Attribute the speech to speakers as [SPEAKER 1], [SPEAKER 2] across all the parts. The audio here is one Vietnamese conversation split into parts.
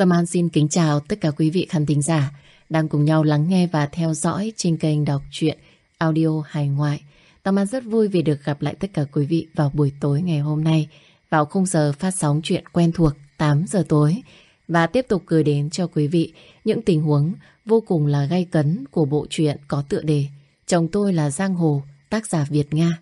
[SPEAKER 1] Tâm An xin kính chào tất cả quý vị khán thính giả đang cùng nhau lắng nghe và theo dõi trên kênh đọc truyện audio hài ngoại. Tâm An rất vui vì được gặp lại tất cả quý vị vào buổi tối ngày hôm nay vào khung giờ phát sóng chuyện quen thuộc 8 giờ tối và tiếp tục gửi đến cho quý vị những tình huống vô cùng là gay cấn của bộ truyện có tựa đề Chồng tôi là Giang Hồ, tác giả Việt Nga.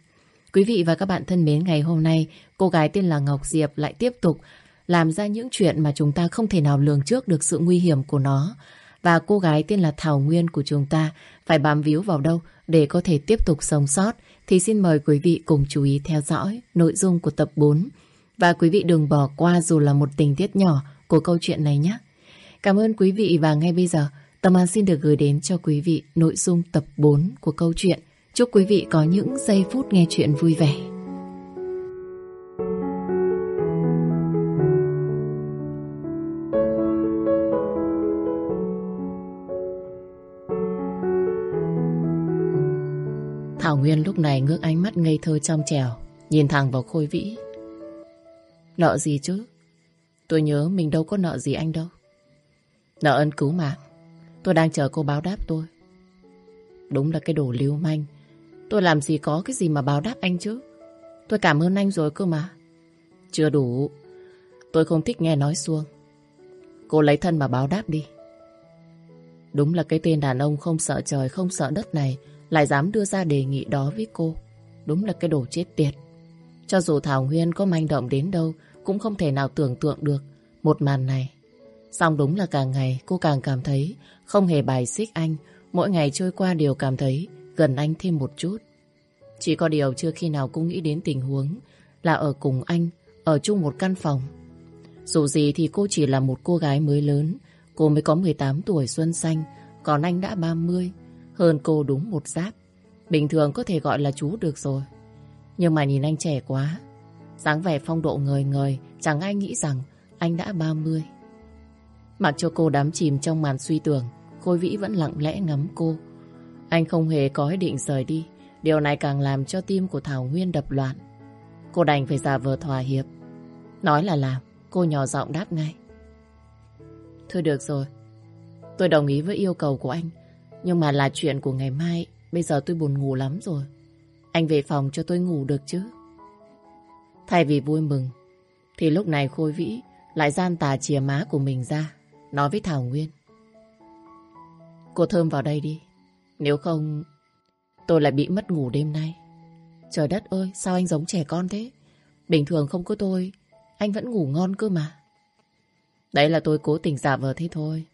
[SPEAKER 1] Quý vị và các bạn thân mến, ngày hôm nay cô gái tên là Ngọc Diệp lại tiếp tục làm ra những chuyện mà chúng ta không thể nào lường trước được sự nguy hiểm của nó. Và cô gái tên là Thảo Nguyên của chúng ta, phải bám víu vào đâu để có thể tiếp tục sống sót thì xin mời quý vị cùng chú ý theo dõi nội dung của tập 4. Và quý vị đừng bỏ qua dù là một tình tiết nhỏ của câu chuyện này nhé. Cảm ơn quý vị và ngay bây giờ, Tâm An xin được gửi đến cho quý vị nội dung tập 4 của câu chuyện. Chúc quý vị có những giây phút nghe chuyện vui vẻ. Huyên lúc này ngước ánh mắt ngây thơ trong trèo, nhìn thẳng vào Khôi Vĩ. Nợ gì chứ? Tôi nhớ mình đâu có nợ gì anh đâu. Nợ ơn cứu mạng. Tôi đang chờ cô báo đáp tôi. Đúng là cái đồ lưu manh. Tôi làm gì có cái gì mà báo đáp anh chứ. Tôi cảm ơn anh rồi cơ mà. Chưa đủ. Tôi không thích nghe nói xuông. Cô lấy thân mà báo đáp đi. Đúng là cái tên đàn ông không sợ trời không sợ đất này lại dám đưa ra đề nghị đó với cô. Đúng là cái đồ chết tiệt. Cho dù Thảo Nguyên có manh động đến đâu cũng không thể nào tưởng tượng được một màn này. Xong đúng là càng ngày cô càng cảm thấy không hề bài xích anh. Mỗi ngày trôi qua đều cảm thấy gần anh thêm một chút. Chỉ có điều chưa khi nào cô nghĩ đến tình huống là ở cùng anh, ở chung một căn phòng. Dù gì thì cô chỉ là một cô gái mới lớn, cô mới có 18 tuổi xuân xanh, còn anh đã 30, hơn cô đúng một giáp. Bình thường có thể gọi là chú được rồi. Nhưng mà nhìn anh trẻ quá, dáng vẻ phong độ ngời ngời, chẳng ai nghĩ rằng anh đã 30. Mặc cho cô đắm chìm trong màn suy tưởng, Khôi Vĩ vẫn lặng lẽ ngắm cô. Anh không hề có ý định rời đi. Điều này càng làm cho tim của Thảo Nguyên đập loạn. Cô đành phải giả vờ thỏa hiệp. Nói là làm, cô nhỏ giọng đáp ngay. Thôi được rồi, tôi đồng ý với yêu cầu của anh. Nhưng mà là chuyện của ngày mai, bây giờ tôi buồn ngủ lắm rồi. Anh về phòng cho tôi ngủ được chứ. Thay vì vui mừng, thì lúc này Khôi Vĩ lại gian tà chìa má của mình ra, nói với Thảo Nguyên. Cô Thơm vào đây đi. Nếu không, tôi lại bị mất ngủ đêm nay. Trời đất ơi, sao anh giống trẻ con thế? Bình thường không có tôi, anh vẫn ngủ ngon cơ mà. Đấy là tôi cố tình giả vờ thế thôi.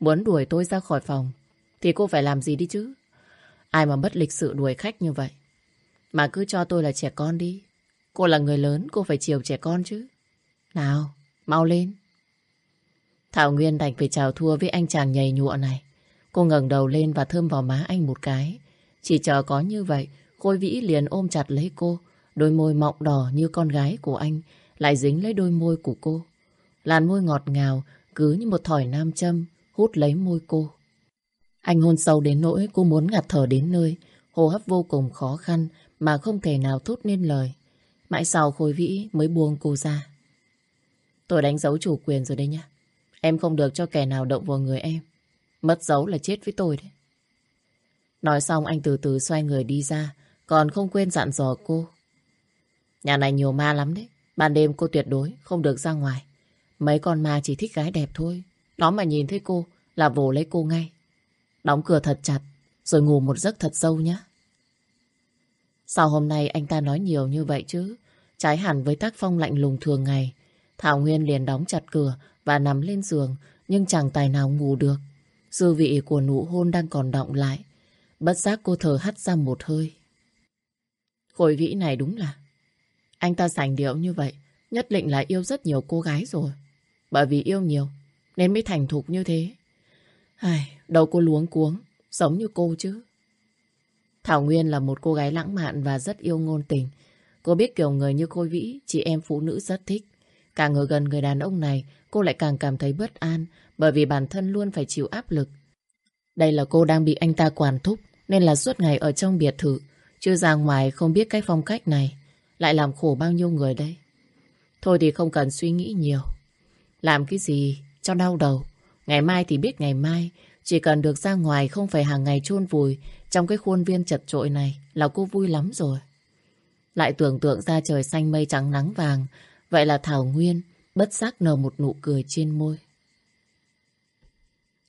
[SPEAKER 1] Muốn đuổi tôi ra khỏi phòng, thì cô phải làm gì đi chứ? Ai mà bất lịch sự đuổi khách như vậy? Mà cứ cho tôi là trẻ con đi. Cô là người lớn, cô phải chiều trẻ con chứ. Nào, mau lên. Thảo Nguyên đành phải chào thua với anh chàng nhầy nhụa này. Cô ngẩng đầu lên và thơm vào má anh một cái. Chỉ chờ có như vậy, Khôi Vĩ liền ôm chặt lấy cô. Đôi môi mọng đỏ như con gái của anh lại dính lấy đôi môi của cô. Làn môi ngọt ngào cứ như một thỏi nam châm hút lấy môi cô. Anh hôn sâu đến nỗi cô muốn ngạt thở đến nơi, hô hấp vô cùng khó khăn mà không thể nào thốt nên lời. Mãi sau Khôi Vĩ mới buông cô ra. Tôi đánh dấu chủ quyền rồi đấy nhá. Em không được cho kẻ nào động vào người em. Mất dấu là chết với tôi đấy. Nói xong anh từ từ xoay người đi ra, còn không quên dặn dò cô. Nhà này nhiều ma lắm đấy. Ban đêm cô tuyệt đối không được ra ngoài. Mấy con ma chỉ thích gái đẹp thôi. Nó mà nhìn thấy cô là vồ lấy cô ngay. Đóng cửa thật chặt, rồi ngủ một giấc thật sâu nhé. Sao hôm nay anh ta nói nhiều như vậy chứ? Trái hẳn với tác phong lạnh lùng thường ngày. Thảo Nguyên liền đóng chặt cửa và nằm lên giường, nhưng chẳng tài nào ngủ được. Dư vị của nụ hôn đang còn động lại. Bất giác cô thở hắt ra một hơi. Khối vĩ này đúng là anh ta sành điệu như vậy nhất định là yêu rất nhiều cô gái rồi. Bởi vì yêu nhiều nên mới thành thục như thế. Ai, đâu cô luống cuống giống như cô chứ. Thảo Nguyên là một cô gái lãng mạn và rất yêu ngôn tình. Cô biết kiểu người như Khôi Vĩ, chị em phụ nữ rất thích. Càng ở gần người đàn ông này, cô lại càng cảm thấy bất an bởi vì bản thân luôn phải chịu áp lực. Đây là cô đang bị anh ta quản thúc nên là suốt ngày ở trong biệt thự. Chứ ra ngoài không biết cái phong cách này lại làm khổ bao nhiêu người đây. Thôi thì không cần suy nghĩ nhiều. Làm cái gì cho đau đầu. Ngày mai thì biết ngày mai, chỉ cần được ra ngoài không phải hàng ngày chôn vùi trong cái khuôn viên chật trội này là cô vui lắm rồi. Lại tưởng tượng ra trời xanh mây trắng nắng vàng, vậy là Thảo Nguyên bất giác nở một nụ cười trên môi.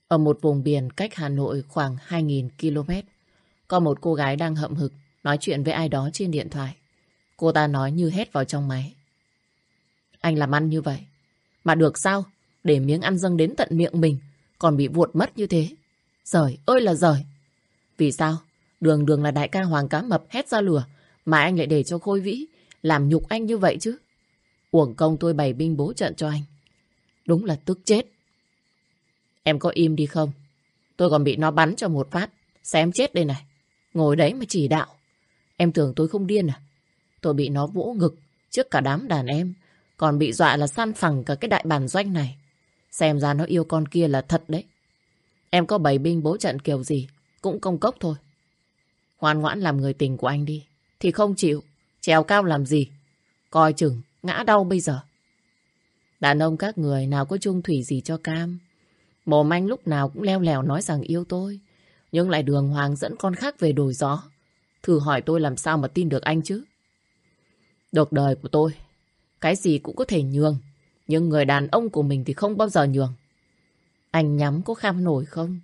[SPEAKER 1] Ở một vùng biển cách Hà Nội khoảng 2.000 km, có một cô gái đang hậm hực nói chuyện với ai đó trên điện thoại. Cô ta nói như hét vào trong máy. Anh làm ăn như vậy, mà được sao? Để miếng ăn dâng đến tận miệng mình, còn bị vuột mất như thế. Giời ơi là giời! Vì sao? Đường đường là đại ca Hoàng Cá Mập hét ra lửa, mà anh lại để cho Khôi Vĩ làm nhục anh như vậy chứ. Uổng công tôi bày binh bố trận cho anh. Đúng là tức chết. Em có im đi không? Tôi còn bị nó bắn cho một phát. Xem chết đây này. Ngồi đấy mà chỉ đạo. Em tưởng tôi không điên à? Tôi bị nó vỗ ngực trước cả đám đàn em. Còn bị dọa là san phẳng cả cái đại bản doanh này. Xem ra nó yêu con kia là thật đấy. Em có bày binh bố trận kiểu gì cũng công cốc thôi. Ngoan ngoãn làm người tình của anh đi. Thì không chịu. Trèo cao làm gì. Coi chừng ngã đau bây giờ. Đàn ông các người nào có chung thủy gì cho cam. Mồm anh lúc nào cũng leo lèo nói rằng yêu tôi. Nhưng lại đường hoàng dẫn con khác về đồi gió. Thử hỏi tôi làm sao mà tin được anh chứ. Được đời của tôi, cái gì cũng có thể nhường. Nhưng người đàn ông của mình thì không bao giờ nhường. Anh nhắm có kham nổi không?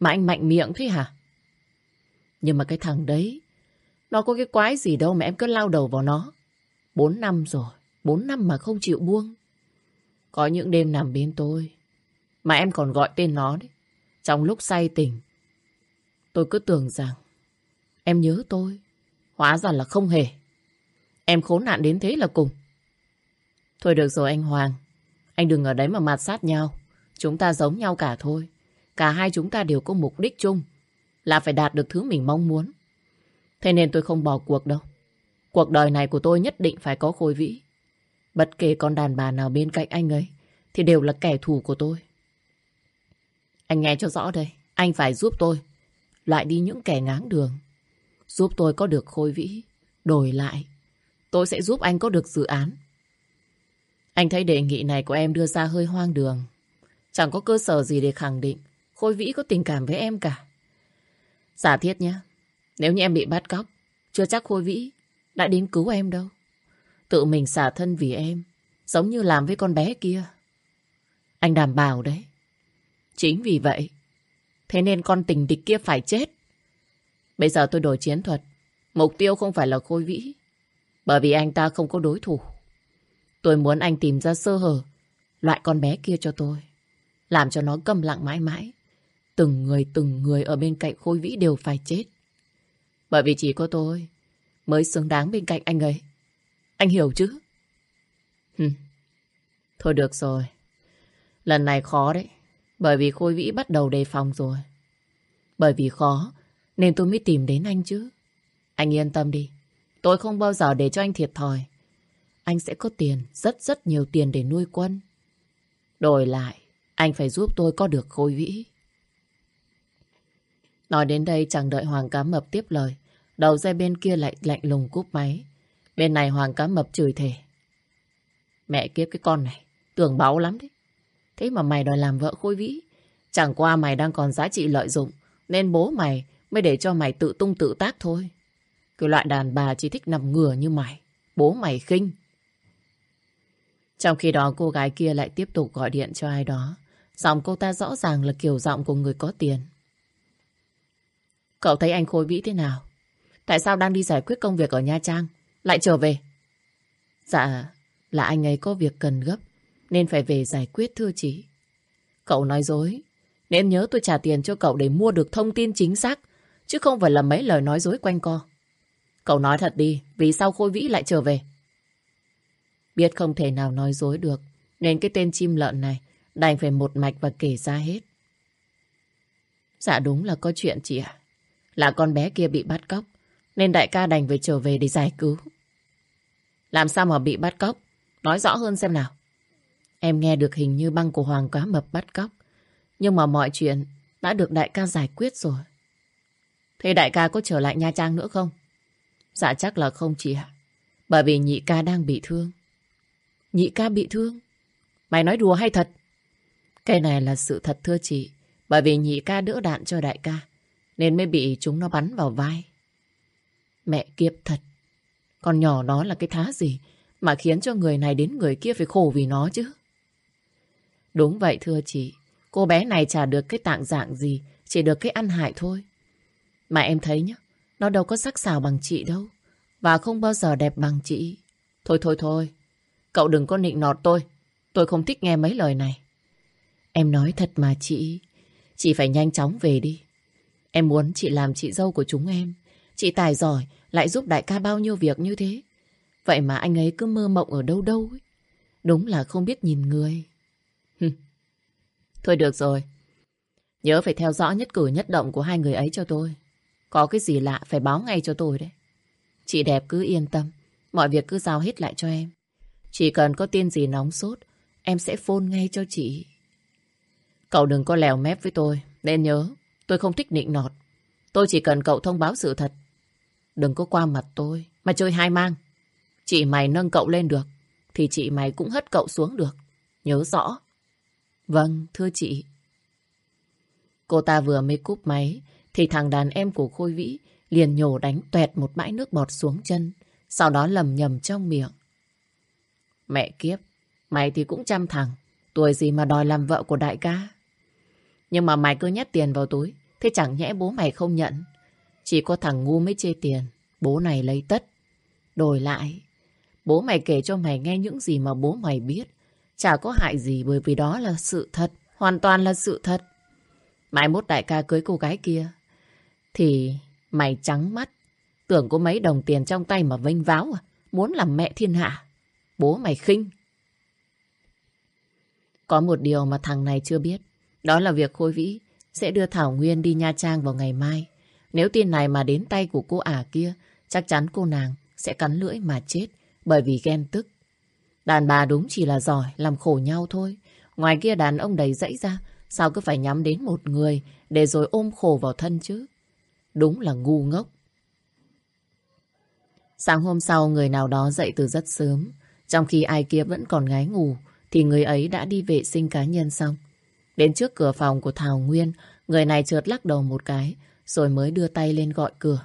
[SPEAKER 1] Mà anh mạnh miệng thế hả? Nhưng mà cái thằng đấy, nó có cái quái gì đâu mà em cứ lao đầu vào nó. Bốn năm rồi, bốn năm mà không chịu buông. Có những đêm nằm bên tôi, mà em còn gọi tên nó đấy. Trong lúc say tình, tôi cứ tưởng rằng em nhớ tôi. Hóa ra là không hề. Em khốn nạn đến thế là cùng. Thôi được rồi anh Hoàng. Anh đừng ở đấy mà mạt sát nhau. Chúng ta giống nhau cả thôi. Cả hai chúng ta đều có mục đích chung. Là phải đạt được thứ mình mong muốn. Thế nên tôi không bỏ cuộc đâu. Cuộc đời này của tôi nhất định phải có khôi vĩ. Bất kể con đàn bà nào bên cạnh anh ấy thì đều là kẻ thù của tôi. Anh nghe cho rõ đây. Anh phải giúp tôi loại đi những kẻ ngáng đường. Giúp tôi có được khôi vĩ. Đổi lại, tôi sẽ giúp anh có được dự án. Anh thấy đề nghị này của em đưa ra hơi hoang đường. Chẳng có cơ sở gì để khẳng định Khôi Vĩ có tình cảm với em cả. Giả thiết nhé, nếu như em bị bắt cóc, chưa chắc Khôi Vĩ đã đến cứu em đâu. Tự mình xả thân vì em, giống như làm với con bé kia. Anh đảm bảo đấy. Chính vì vậy, thế nên con tình địch kia phải chết. Bây giờ tôi đổi chiến thuật. Mục tiêu không phải là Khôi Vĩ, bởi vì anh ta không có đối thủ. Tôi muốn anh tìm ra sơ hở, loại con bé kia cho tôi. Làm cho nó câm lặng mãi mãi. Từng người từng người ở bên cạnh Khôi Vĩ đều phải chết. Bởi vì chỉ có tôi mới xứng đáng bên cạnh anh ấy. Anh hiểu chứ? Hừm. Thôi được rồi. Lần này khó đấy. Bởi vì Khôi Vĩ bắt đầu đề phòng rồi. Bởi vì khó nên tôi mới tìm đến anh chứ. Anh yên tâm đi. Tôi không bao giờ để cho anh thiệt thòi. Anh sẽ có tiền, rất rất nhiều tiền để nuôi quân. Đổi lại, anh phải giúp tôi có được khôi vĩ. Nói đến đây chẳng đợi Hoàng Cá Mập tiếp lời. Đầu dây bên kia lại lạnh lùng cúp máy. Bên này Hoàng Cá Mập chửi thề. Mẹ kiếp cái con này, tưởng báu lắm đấy. Thế mà mày đòi làm vợ khôi vĩ. Chẳng qua mày đang còn giá trị lợi dụng. Nên bố mày mới để cho mày tự tung tự tác thôi. Cái loại đàn bà chỉ thích nằm ngửa như mày. Bố mày khinh. Trong khi đó cô gái kia lại tiếp tục gọi điện cho ai đó. Giọng cô ta rõ ràng là kiểu giọng của người có tiền. Cậu thấy anh Khôi Vĩ thế nào? Tại sao đang đi giải quyết công việc ở Nha Trang? Lại trở về? Dạ, là anh ấy có việc cần gấp, nên phải về giải quyết thưa chị. Cậu nói dối, nên nhớ tôi trả tiền cho cậu để mua được thông tin chính xác, chứ không phải là mấy lời nói dối quanh co. Cậu nói thật đi, vì sao Khôi Vĩ lại trở về? Biết không thể nào nói dối được, nên cái tên chim lợn này đành phải một mạch và kể ra hết. Dạ đúng là có chuyện chị ạ. Là con bé kia bị bắt cóc, nên đại ca đành phải trở về để giải cứu. Làm sao mà bị bắt cóc? Nói rõ hơn xem nào. Em nghe được hình như băng của Hoàng quá Mập bắt cóc. Nhưng mà mọi chuyện đã được đại ca giải quyết rồi. Thế đại ca có trở lại Nha Trang nữa không? Dạ chắc là không chị ạ. Bởi vì nhị ca đang bị thương. Nhị ca bị thương? Mày nói đùa hay thật? Cái này là sự thật, thưa chị. Bởi vì nhị ca đỡ đạn cho đại ca. Nên mới bị chúng nó bắn vào vai. Mẹ kiếp thật. Con nhỏ đó là cái thá gì mà khiến cho người này đến người kia phải khổ vì nó chứ? Đúng vậy, thưa chị. Cô bé này chả được cái tạng dạng gì. Chỉ được cái ăn hại thôi. Mà em thấy nhá. Nó đâu có sắc sảo bằng chị đâu. Và không bao giờ đẹp bằng chị. Thôi thôi thôi. Cậu đừng có nịnh nọt tôi. Tôi không thích nghe mấy lời này. Em nói thật mà chị. Chị phải nhanh chóng về đi. Em muốn chị làm chị dâu của chúng em. Chị tài giỏi, lại giúp đại ca bao nhiêu việc như thế. Vậy mà anh ấy cứ mơ mộng ở đâu đâu ấy. Đúng là không biết nhìn người. Thôi được rồi. Nhớ phải theo dõi nhất cử nhất động của hai người ấy cho tôi. Có cái gì lạ phải báo ngay cho tôi đấy. Chị đẹp cứ yên tâm. Mọi việc cứ giao hết lại cho em. Chỉ cần có tin gì nóng sốt, em sẽ phone ngay cho chị. Cậu đừng có lèo mép với tôi. Nên nhớ, tôi không thích nịnh nọt. Tôi chỉ cần cậu thông báo sự thật. Đừng có qua mặt tôi, mà chơi hai mang. Chị mày nâng cậu lên được, thì chị mày cũng hất cậu xuống được. Nhớ rõ. Vâng, thưa chị. Cô ta vừa mới cúp máy, thì thằng đàn em của Khôi Vĩ liền nhổ đánh tuẹt một bãi nước bọt xuống chân, sau đó lầm nhầm trong miệng. Mẹ kiếp, mày thì cũng chăm thằng, tuổi gì mà đòi làm vợ của đại ca. Nhưng mà mày cứ nhét tiền vào túi, thế chẳng nhẽ bố mày không nhận. Chỉ có thằng ngu mới chê tiền, bố này lấy tất. Đổi lại, bố mày kể cho mày nghe những gì mà bố mày biết. Chả có hại gì bởi vì đó là sự thật, hoàn toàn là sự thật. Mai mốt đại ca cưới cô gái kia, thì mày trắng mắt, tưởng có mấy đồng tiền trong tay mà vênh váo à, muốn làm mẹ thiên hạ. Bố mày khinh. Có một điều mà thằng này chưa biết, đó là việc Khôi Vĩ sẽ đưa Thảo Nguyên đi Nha Trang vào ngày mai. Nếu tin này mà đến tay của cô ả kia, chắc chắn cô nàng sẽ cắn lưỡi mà chết bởi vì ghen tức. Đàn bà đúng chỉ là giỏi, làm khổ nhau thôi. Ngoài kia đàn ông đầy dãy ra, sao cứ phải nhắm đến một người để rồi ôm khổ vào thân chứ? Đúng là ngu ngốc. Sáng hôm sau người nào đó dậy từ rất sớm, trong khi ai kia vẫn còn ngái ngủ, thì người ấy đã đi vệ sinh cá nhân xong. Đến trước cửa phòng của Thảo Nguyên, người này chợt lắc đầu một cái, rồi mới đưa tay lên gọi cửa.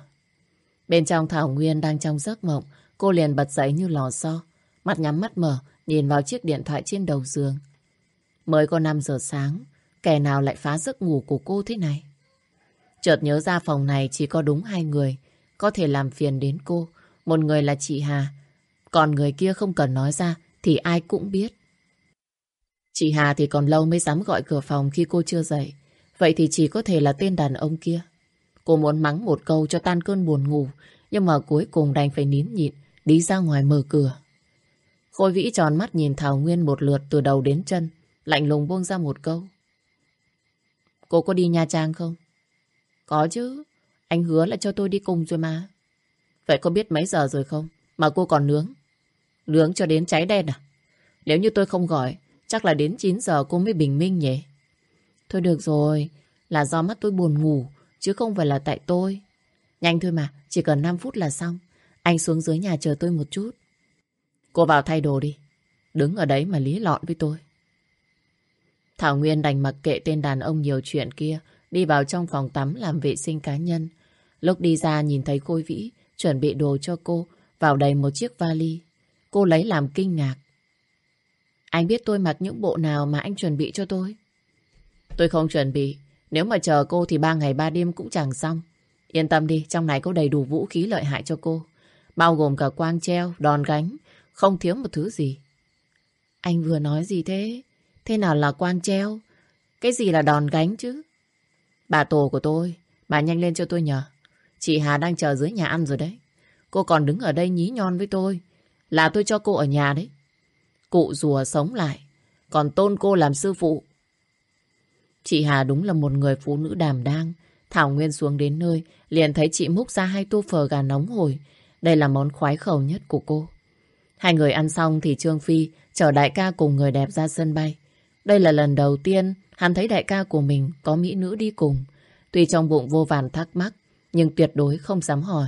[SPEAKER 1] Bên trong Thảo Nguyên đang trong giấc mộng, cô liền bật dậy như lò xo, mắt nhắm mắt mở, nhìn vào chiếc điện thoại trên đầu giường. Mới có 5 giờ sáng, kẻ nào lại phá giấc ngủ của cô thế này? Chợt nhớ ra phòng này chỉ có đúng hai người, có thể làm phiền đến cô. Một người là chị Hà, còn người kia không cần nói ra thì ai cũng biết. Chị Hà thì còn lâu mới dám gọi cửa phòng khi cô chưa dậy. Vậy thì chỉ có thể là tên đàn ông kia. Cô muốn mắng một câu cho tan cơn buồn ngủ, nhưng mà cuối cùng đành phải nín nhịn, đi ra ngoài mở cửa. Khôi vĩ tròn mắt nhìn Thảo Nguyên một lượt từ đầu đến chân, lạnh lùng buông ra một câu. Cô có đi Nha Trang không? Có chứ, anh hứa là cho tôi đi cùng rồi mà. Vậy có biết mấy giờ rồi không? Mà cô còn nướng. Nướng cho đến cháy đen à? Nếu như tôi không gọi, chắc là đến 9 giờ cô mới bình minh nhỉ? Thôi được rồi, là do mắt tôi buồn ngủ, chứ không phải là tại tôi. Nhanh thôi mà, chỉ cần 5 phút là xong. Anh xuống dưới nhà chờ tôi một chút. Cô vào thay đồ đi. Đứng ở đấy mà lý lọn với tôi. Thảo Nguyên đành mặc kệ tên đàn ông nhiều chuyện kia, đi vào trong phòng tắm làm vệ sinh cá nhân. Lúc đi ra nhìn thấy Khôi Vĩ, chuẩn bị đồ cho cô, vào đầy một chiếc vali. Cô lấy làm kinh ngạc. Anh biết tôi mặc những bộ nào mà anh chuẩn bị cho tôi? Tôi không chuẩn bị. Nếu mà chờ cô thì ba ngày ba đêm cũng chẳng xong. Yên tâm đi, trong này có đầy đủ vũ khí lợi hại cho cô. Bao gồm cả quang treo, đòn gánh, không thiếu một thứ gì. Anh vừa nói gì thế? Thế nào là quang treo? Cái gì là đòn gánh chứ? Bà tổ của tôi, bà nhanh lên cho tôi nhờ. Chị Hà đang chờ dưới nhà ăn rồi đấy. Cô còn đứng ở đây nhí nhon với tôi. Là tôi cho cô ở nhà đấy. Cụ rùa sống lại. Còn tôn cô làm sư phụ. Chị Hà đúng là một người phụ nữ đàm đang. Thảo Nguyên xuống đến nơi, liền thấy chị múc ra hai tô phở gà nóng hổi. Đây là món khoái khẩu nhất của cô. Hai người ăn xong thì Trương Phi chở đại ca cùng người đẹp ra sân bay. Đây là lần đầu tiên hắn thấy đại ca của mình có mỹ nữ đi cùng. Tuy trong bụng vô vàn thắc mắc, nhưng tuyệt đối không dám hỏi.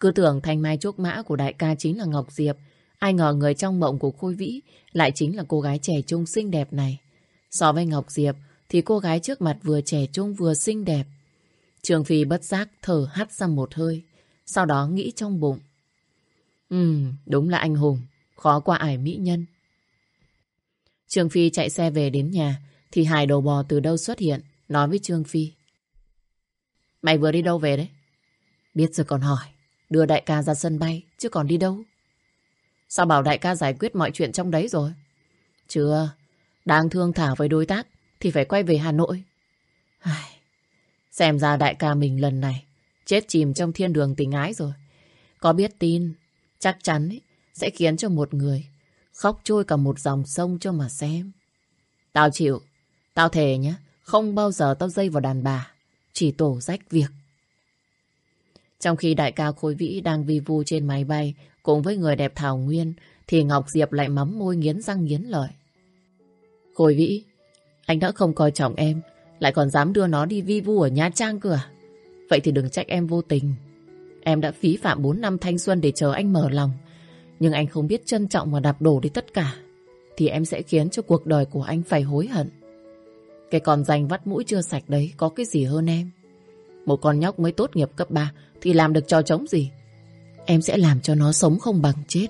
[SPEAKER 1] Cứ tưởng thanh mai trúc mã của đại ca chính là Ngọc Diệp. Ai ngờ người trong mộng của Khôi Vĩ lại chính là cô gái trẻ trung xinh đẹp này. So với Ngọc Diệp thì cô gái trước mặt vừa trẻ trung vừa xinh đẹp. Trường Phi bất giác thở hắt ra một hơi, sau đó nghĩ trong bụng. Ừ, đúng là anh hùng, khó qua ải mỹ nhân. Trương Phi chạy xe về đến nhà, thì Hải đầu bò từ đâu xuất hiện, nói với Trương Phi. Mày vừa đi đâu về đấy? Biết rồi còn hỏi, đưa đại ca ra sân bay, chứ còn đi đâu? Sao bảo đại ca giải quyết mọi chuyện trong đấy rồi? Chưa, đang thương thảo với đối tác, thì phải quay về Hà Nội. Ai... Xem ra đại ca mình lần này chết chìm trong thiên đường tình ái rồi. Có biết tin, chắc chắn ấy, sẽ khiến cho một người khóc trôi cả một dòng sông cho mà xem. Tao chịu, tao thề nhé, không bao giờ tao dây vào đàn bà, chỉ tổ rách việc. Trong khi đại ca Khối Vĩ đang vi vu trên máy bay cùng với người đẹp Thảo Nguyên, thì Ngọc Diệp lại mắm môi nghiến răng nghiến lợi. Khối Vĩ, anh đã không coi trọng em, lại còn dám đưa nó đi vi vu ở Nha Trang cửa. À? Vậy thì đừng trách em vô tình. Em đã phí phạm 4 năm thanh xuân để chờ anh mở lòng. Nhưng anh không biết trân trọng mà đạp đổ đi tất cả. Thì em sẽ khiến cho cuộc đời của anh phải hối hận. Cái con danh vắt mũi chưa sạch đấy có cái gì hơn em. Một con nhóc mới tốt nghiệp cấp 3 thì làm được trò chống gì. Em sẽ làm cho nó sống không bằng chết.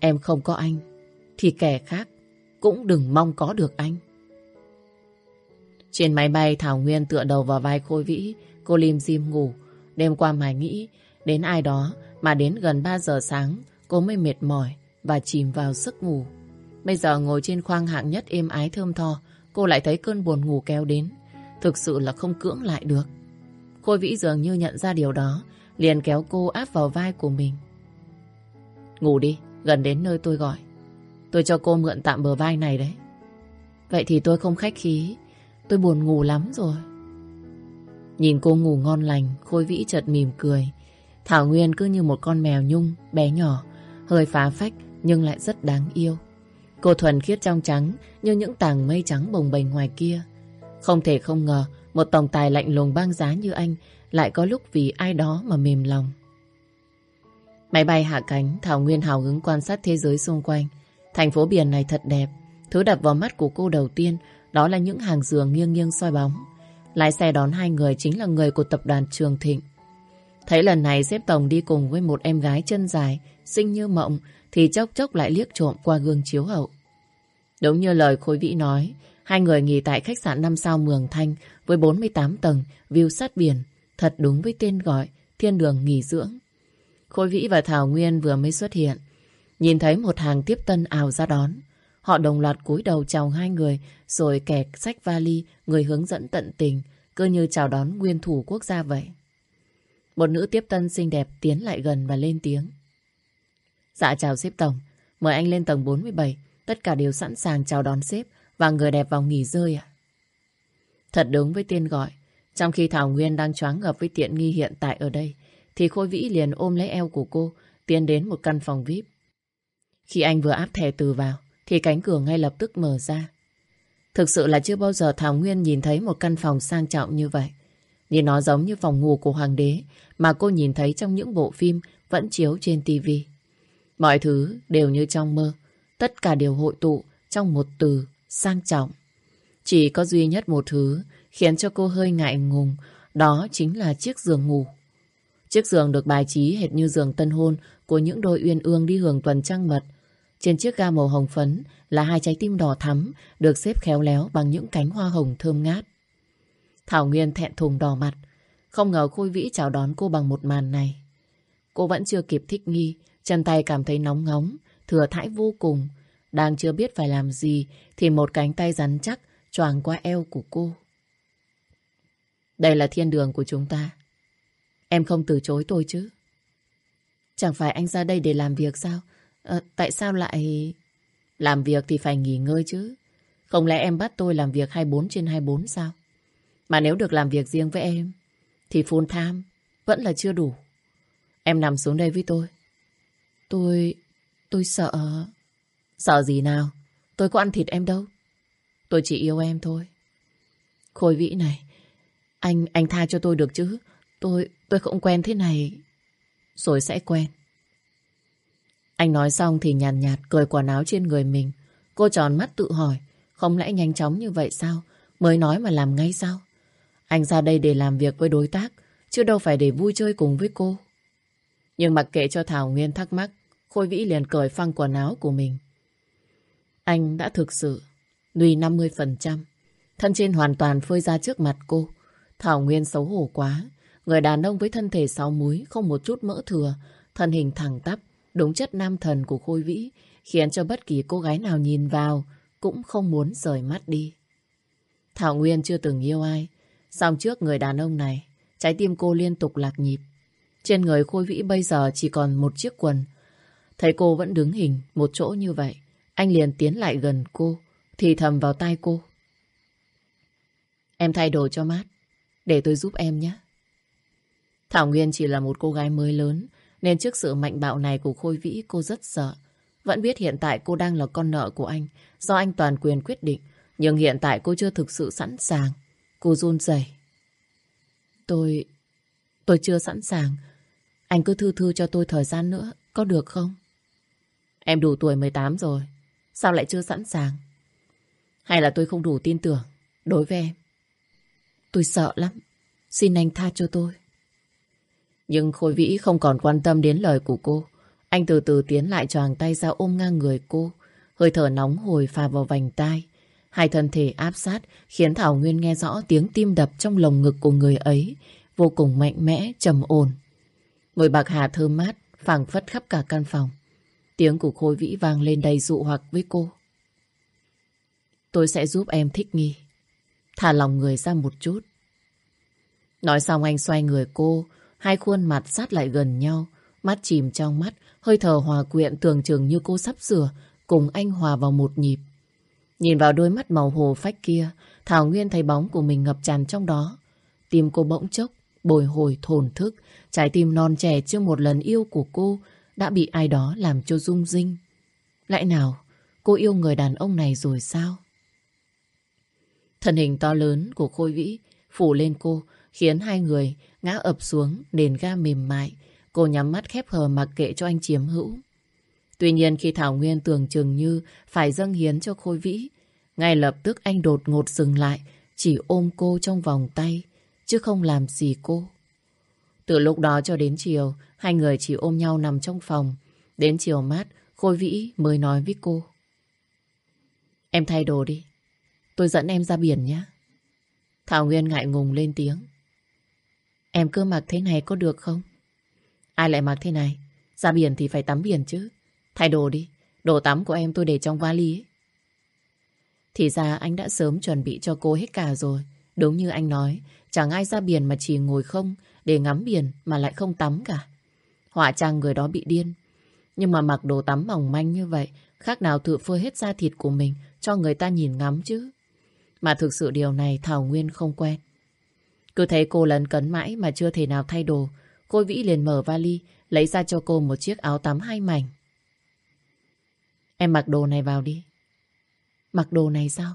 [SPEAKER 1] Em không có anh thì kẻ khác cũng đừng mong có được anh. Trên máy bay Thảo Nguyên tựa đầu vào vai Khôi Vĩ, cô lim dim ngủ. Đêm qua mày nghĩ đến ai đó mà đến gần 3 giờ sáng cô mới mệt mỏi và chìm vào giấc ngủ. Bây giờ ngồi trên khoang hạng nhất êm ái thơm tho, cô lại thấy cơn buồn ngủ kéo đến. Thực sự là không cưỡng lại được. Khôi Vĩ dường như nhận ra điều đó, liền kéo cô áp vào vai của mình. Ngủ đi, gần đến nơi tôi gọi. Tôi cho cô mượn tạm bờ vai này đấy. Vậy thì tôi không khách khí, tôi buồn ngủ lắm rồi. Nhìn cô ngủ ngon lành, Khôi Vĩ chợt mỉm cười. Thảo Nguyên cứ như một con mèo nhung, bé nhỏ, hơi phá phách nhưng lại rất đáng yêu. Cô thuần khiết trong trắng như những tảng mây trắng bồng bềnh ngoài kia. Không thể không ngờ một tổng tài lạnh lùng băng giá như anh lại có lúc vì ai đó mà mềm lòng. Máy bay hạ cánh, Thảo Nguyên hào hứng quan sát thế giới xung quanh. Thành phố biển này thật đẹp. Thứ đập vào mắt của cô đầu tiên đó là những hàng giường nghiêng nghiêng soi bóng. Lái xe đón hai người chính là người của tập đoàn Trường Thịnh. Thấy lần này xếp tổng đi cùng với một em gái chân dài, xinh như mộng, thì chốc chốc lại liếc trộm qua gương chiếu hậu. Đúng như lời Khối Vĩ nói, hai người nghỉ tại khách sạn 5 sao Mường Thanh với 48 tầng, view sát biển, thật đúng với tên gọi, thiên đường nghỉ dưỡng. khôi Vĩ và Thảo Nguyên vừa mới xuất hiện, nhìn thấy một hàng tiếp tân ảo ra đón. Họ đồng loạt cúi đầu chào hai người, rồi kẹt sách vali, người hướng dẫn tận tình, cứ như chào đón nguyên thủ quốc gia vậy. Một nữ tiếp tân xinh đẹp tiến lại gần và lên tiếng. Dạ chào sếp tổng, mời anh lên tầng 47, tất cả đều sẵn sàng chào đón sếp và người đẹp vào nghỉ rơi ạ. Thật đúng với tên gọi, trong khi Thảo Nguyên đang choáng ngợp với tiện nghi hiện tại ở đây, thì Khôi Vĩ liền ôm lấy eo của cô, tiến đến một căn phòng VIP. Khi anh vừa áp thẻ từ vào, thì cánh cửa ngay lập tức mở ra. Thực sự là chưa bao giờ Thảo Nguyên nhìn thấy một căn phòng sang trọng như vậy. Nhìn nó giống như phòng ngủ của hoàng đế mà cô nhìn thấy trong những bộ phim vẫn chiếu trên tivi. Mọi thứ đều như trong mơ. Tất cả đều hội tụ trong một từ sang trọng. Chỉ có duy nhất một thứ khiến cho cô hơi ngại ngùng, đó chính là chiếc giường ngủ. Chiếc giường được bài trí hệt như giường tân hôn của những đôi uyên ương đi hưởng tuần trăng mật. Trên chiếc ga màu hồng phấn là hai trái tim đỏ thắm được xếp khéo léo bằng những cánh hoa hồng thơm ngát. Thảo Nguyên thẹn thùng đỏ mặt. Không ngờ Khôi Vĩ chào đón cô bằng một màn này. Cô vẫn chưa kịp thích nghi, chân tay cảm thấy nóng ngóng, thừa thãi vô cùng. Đang chưa biết phải làm gì thì một cánh tay rắn chắc choàng qua eo của cô. Đây là thiên đường của chúng ta. Em không từ chối tôi chứ. Chẳng phải anh ra đây để làm việc sao? À, tại sao lại... Làm việc thì phải nghỉ ngơi chứ. Không lẽ em bắt tôi làm việc 24 trên 24 sao? Mà nếu được làm việc riêng với em, thì full time vẫn là chưa đủ. Em nằm xuống đây với tôi. Tôi... tôi sợ... Sợ gì nào? Tôi có ăn thịt em đâu. Tôi chỉ yêu em thôi. Khôi vĩ này, anh, anh tha cho tôi được chứ? Tôi, tôi không quen thế này. Rồi sẽ quen. Anh nói xong thì nhàn nhạt, nhạt cười quần áo trên người mình. Cô tròn mắt tự hỏi, Không lẽ nhanh chóng như vậy sao? Mới nói mà làm ngay sao? Anh ra đây để làm việc với đối tác, chứ đâu phải để vui chơi cùng với cô. Nhưng mặc kệ cho Thảo Nguyên thắc mắc, Khôi Vĩ liền cởi phăng quần áo của mình. Anh đã thực sự lùi 50%. Thân trên hoàn toàn phơi ra trước mặt cô. Thảo Nguyên xấu hổ quá. Người đàn ông với thân thể sáu múi, không một chút mỡ thừa, thân hình thẳng tắp, đúng chất nam thần của Khôi Vĩ, khiến cho bất kỳ cô gái nào nhìn vào cũng không muốn rời mắt đi. Thảo Nguyên chưa từng yêu ai, song trước người đàn ông này, trái tim cô liên tục lạc nhịp. Trên người Khôi Vĩ bây giờ chỉ còn một chiếc quần. Thấy cô vẫn đứng hình một chỗ như vậy, anh liền tiến lại gần cô, thì thầm vào tai cô. Em thay đồ cho mát, để tôi giúp em nhé. Thảo Nguyên chỉ là một cô gái mới lớn, nên trước sự mạnh bạo này của Khôi Vĩ cô rất sợ. Vẫn biết hiện tại cô đang là con nợ của anh, do anh toàn quyền quyết định, nhưng hiện tại cô chưa thực sự sẵn sàng. Cô run rẩy. Tôi... tôi chưa sẵn sàng. Anh cứ thư thư cho tôi thời gian nữa, có được không? Em đủ tuổi 18 rồi, sao lại chưa sẵn sàng? Hay là tôi không đủ tin tưởng đối với em? Tôi sợ lắm, xin anh tha cho tôi. Nhưng Khôi Vĩ không còn quan tâm đến lời của cô. Anh từ từ tiến lại choàng tay ra ôm ngang người cô. Hơi thở nóng hồi phà vào vành tai. Hai thân thể áp sát khiến Thảo Nguyên nghe rõ tiếng tim đập trong lồng ngực của người ấy. Vô cùng mạnh mẽ, trầm ổn. Mùi bạc hà thơm mát, phảng phất khắp cả căn phòng. Tiếng của Khôi Vĩ vang lên đầy dụ hoặc với cô. Tôi sẽ giúp em thích nghi. Thả lòng người ra một chút. Nói xong anh xoay người cô, hai khuôn mặt sát lại gần nhau, mắt chìm trong mắt, hơi thở hòa quyện tưởng chừng như cô sắp sửa, cùng anh hòa vào một nhịp. Nhìn vào đôi mắt màu hồ phách kia, Thảo Nguyên thấy bóng của mình ngập tràn trong đó. Tim cô bỗng chốc, bồi hồi thổn thức, trái tim non trẻ chưa một lần yêu của cô đã bị ai đó làm cho rung rinh. Lại nào, cô yêu người đàn ông này rồi sao? Thân hình to lớn của Khôi Vĩ phủ lên cô, khiến hai người ngã ập xuống nền ga mềm mại. Cô nhắm mắt khép hờ mặc kệ cho anh chiếm hữu. Tuy nhiên khi Thảo Nguyên tưởng chừng như phải dâng hiến cho Khôi Vĩ, ngay lập tức anh đột ngột dừng lại, chỉ ôm cô trong vòng tay, chứ không làm gì cô. Từ lúc đó cho đến chiều, hai người chỉ ôm nhau nằm trong phòng. Đến chiều mát, Khôi Vĩ mới nói với cô. Em thay đồ đi. Tôi dẫn em ra biển nhé. Thảo Nguyên ngại ngùng lên tiếng. Em cứ mặc thế này có được không? Ai lại mặc thế này? Ra biển thì phải tắm biển chứ. Thay đồ đi. Đồ tắm của em tôi để trong vali ấy. Thì ra anh đã sớm chuẩn bị cho cô hết cả rồi. Đúng như anh nói, chẳng ai ra biển mà chỉ ngồi không để ngắm biển mà lại không tắm cả. Họa trang người đó bị điên. Nhưng mà mặc đồ tắm mỏng manh như vậy, khác nào tự phơi hết da thịt của mình cho người ta nhìn ngắm chứ. Mà thực sự điều này Thảo Nguyên không quen. Cứ thấy cô lấn cấn mãi mà chưa thể nào thay đồ. Khôi Vĩ liền mở vali, lấy ra cho cô một chiếc áo tắm hai mảnh. Em mặc đồ này vào đi. Mặc đồ này sao?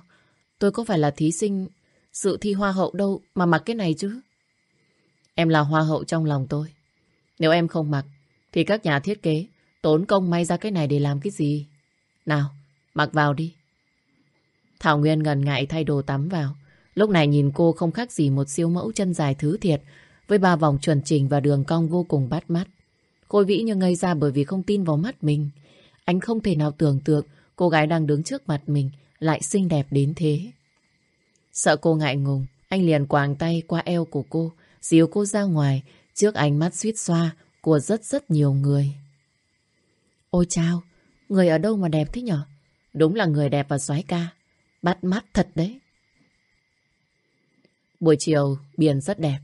[SPEAKER 1] Tôi có phải là thí sinh sự thi hoa hậu đâu mà mặc cái này chứ? Em là hoa hậu trong lòng tôi. Nếu em không mặc, thì các nhà thiết kế tốn công may ra cái này để làm cái gì? Nào, mặc vào đi. Thảo Nguyên ngần ngại thay đồ tắm vào. Lúc này nhìn cô không khác gì một siêu mẫu chân dài thứ thiệt, với ba vòng chuẩn chỉnh và đường cong vô cùng bắt mắt. Khôi vĩ như ngây ra bởi vì không tin vào mắt mình. Anh không thể nào tưởng tượng cô gái đang đứng trước mặt mình lại xinh đẹp đến thế. Sợ cô ngại ngùng, anh liền quàng tay qua eo của cô, dìu cô ra ngoài trước ánh mắt suýt xoa của rất rất nhiều người. Ôi chao, người ở đâu mà đẹp thế nhở? Đúng là người đẹp và xoái ca. Bắt mắt thật đấy. Buổi chiều, biển rất đẹp.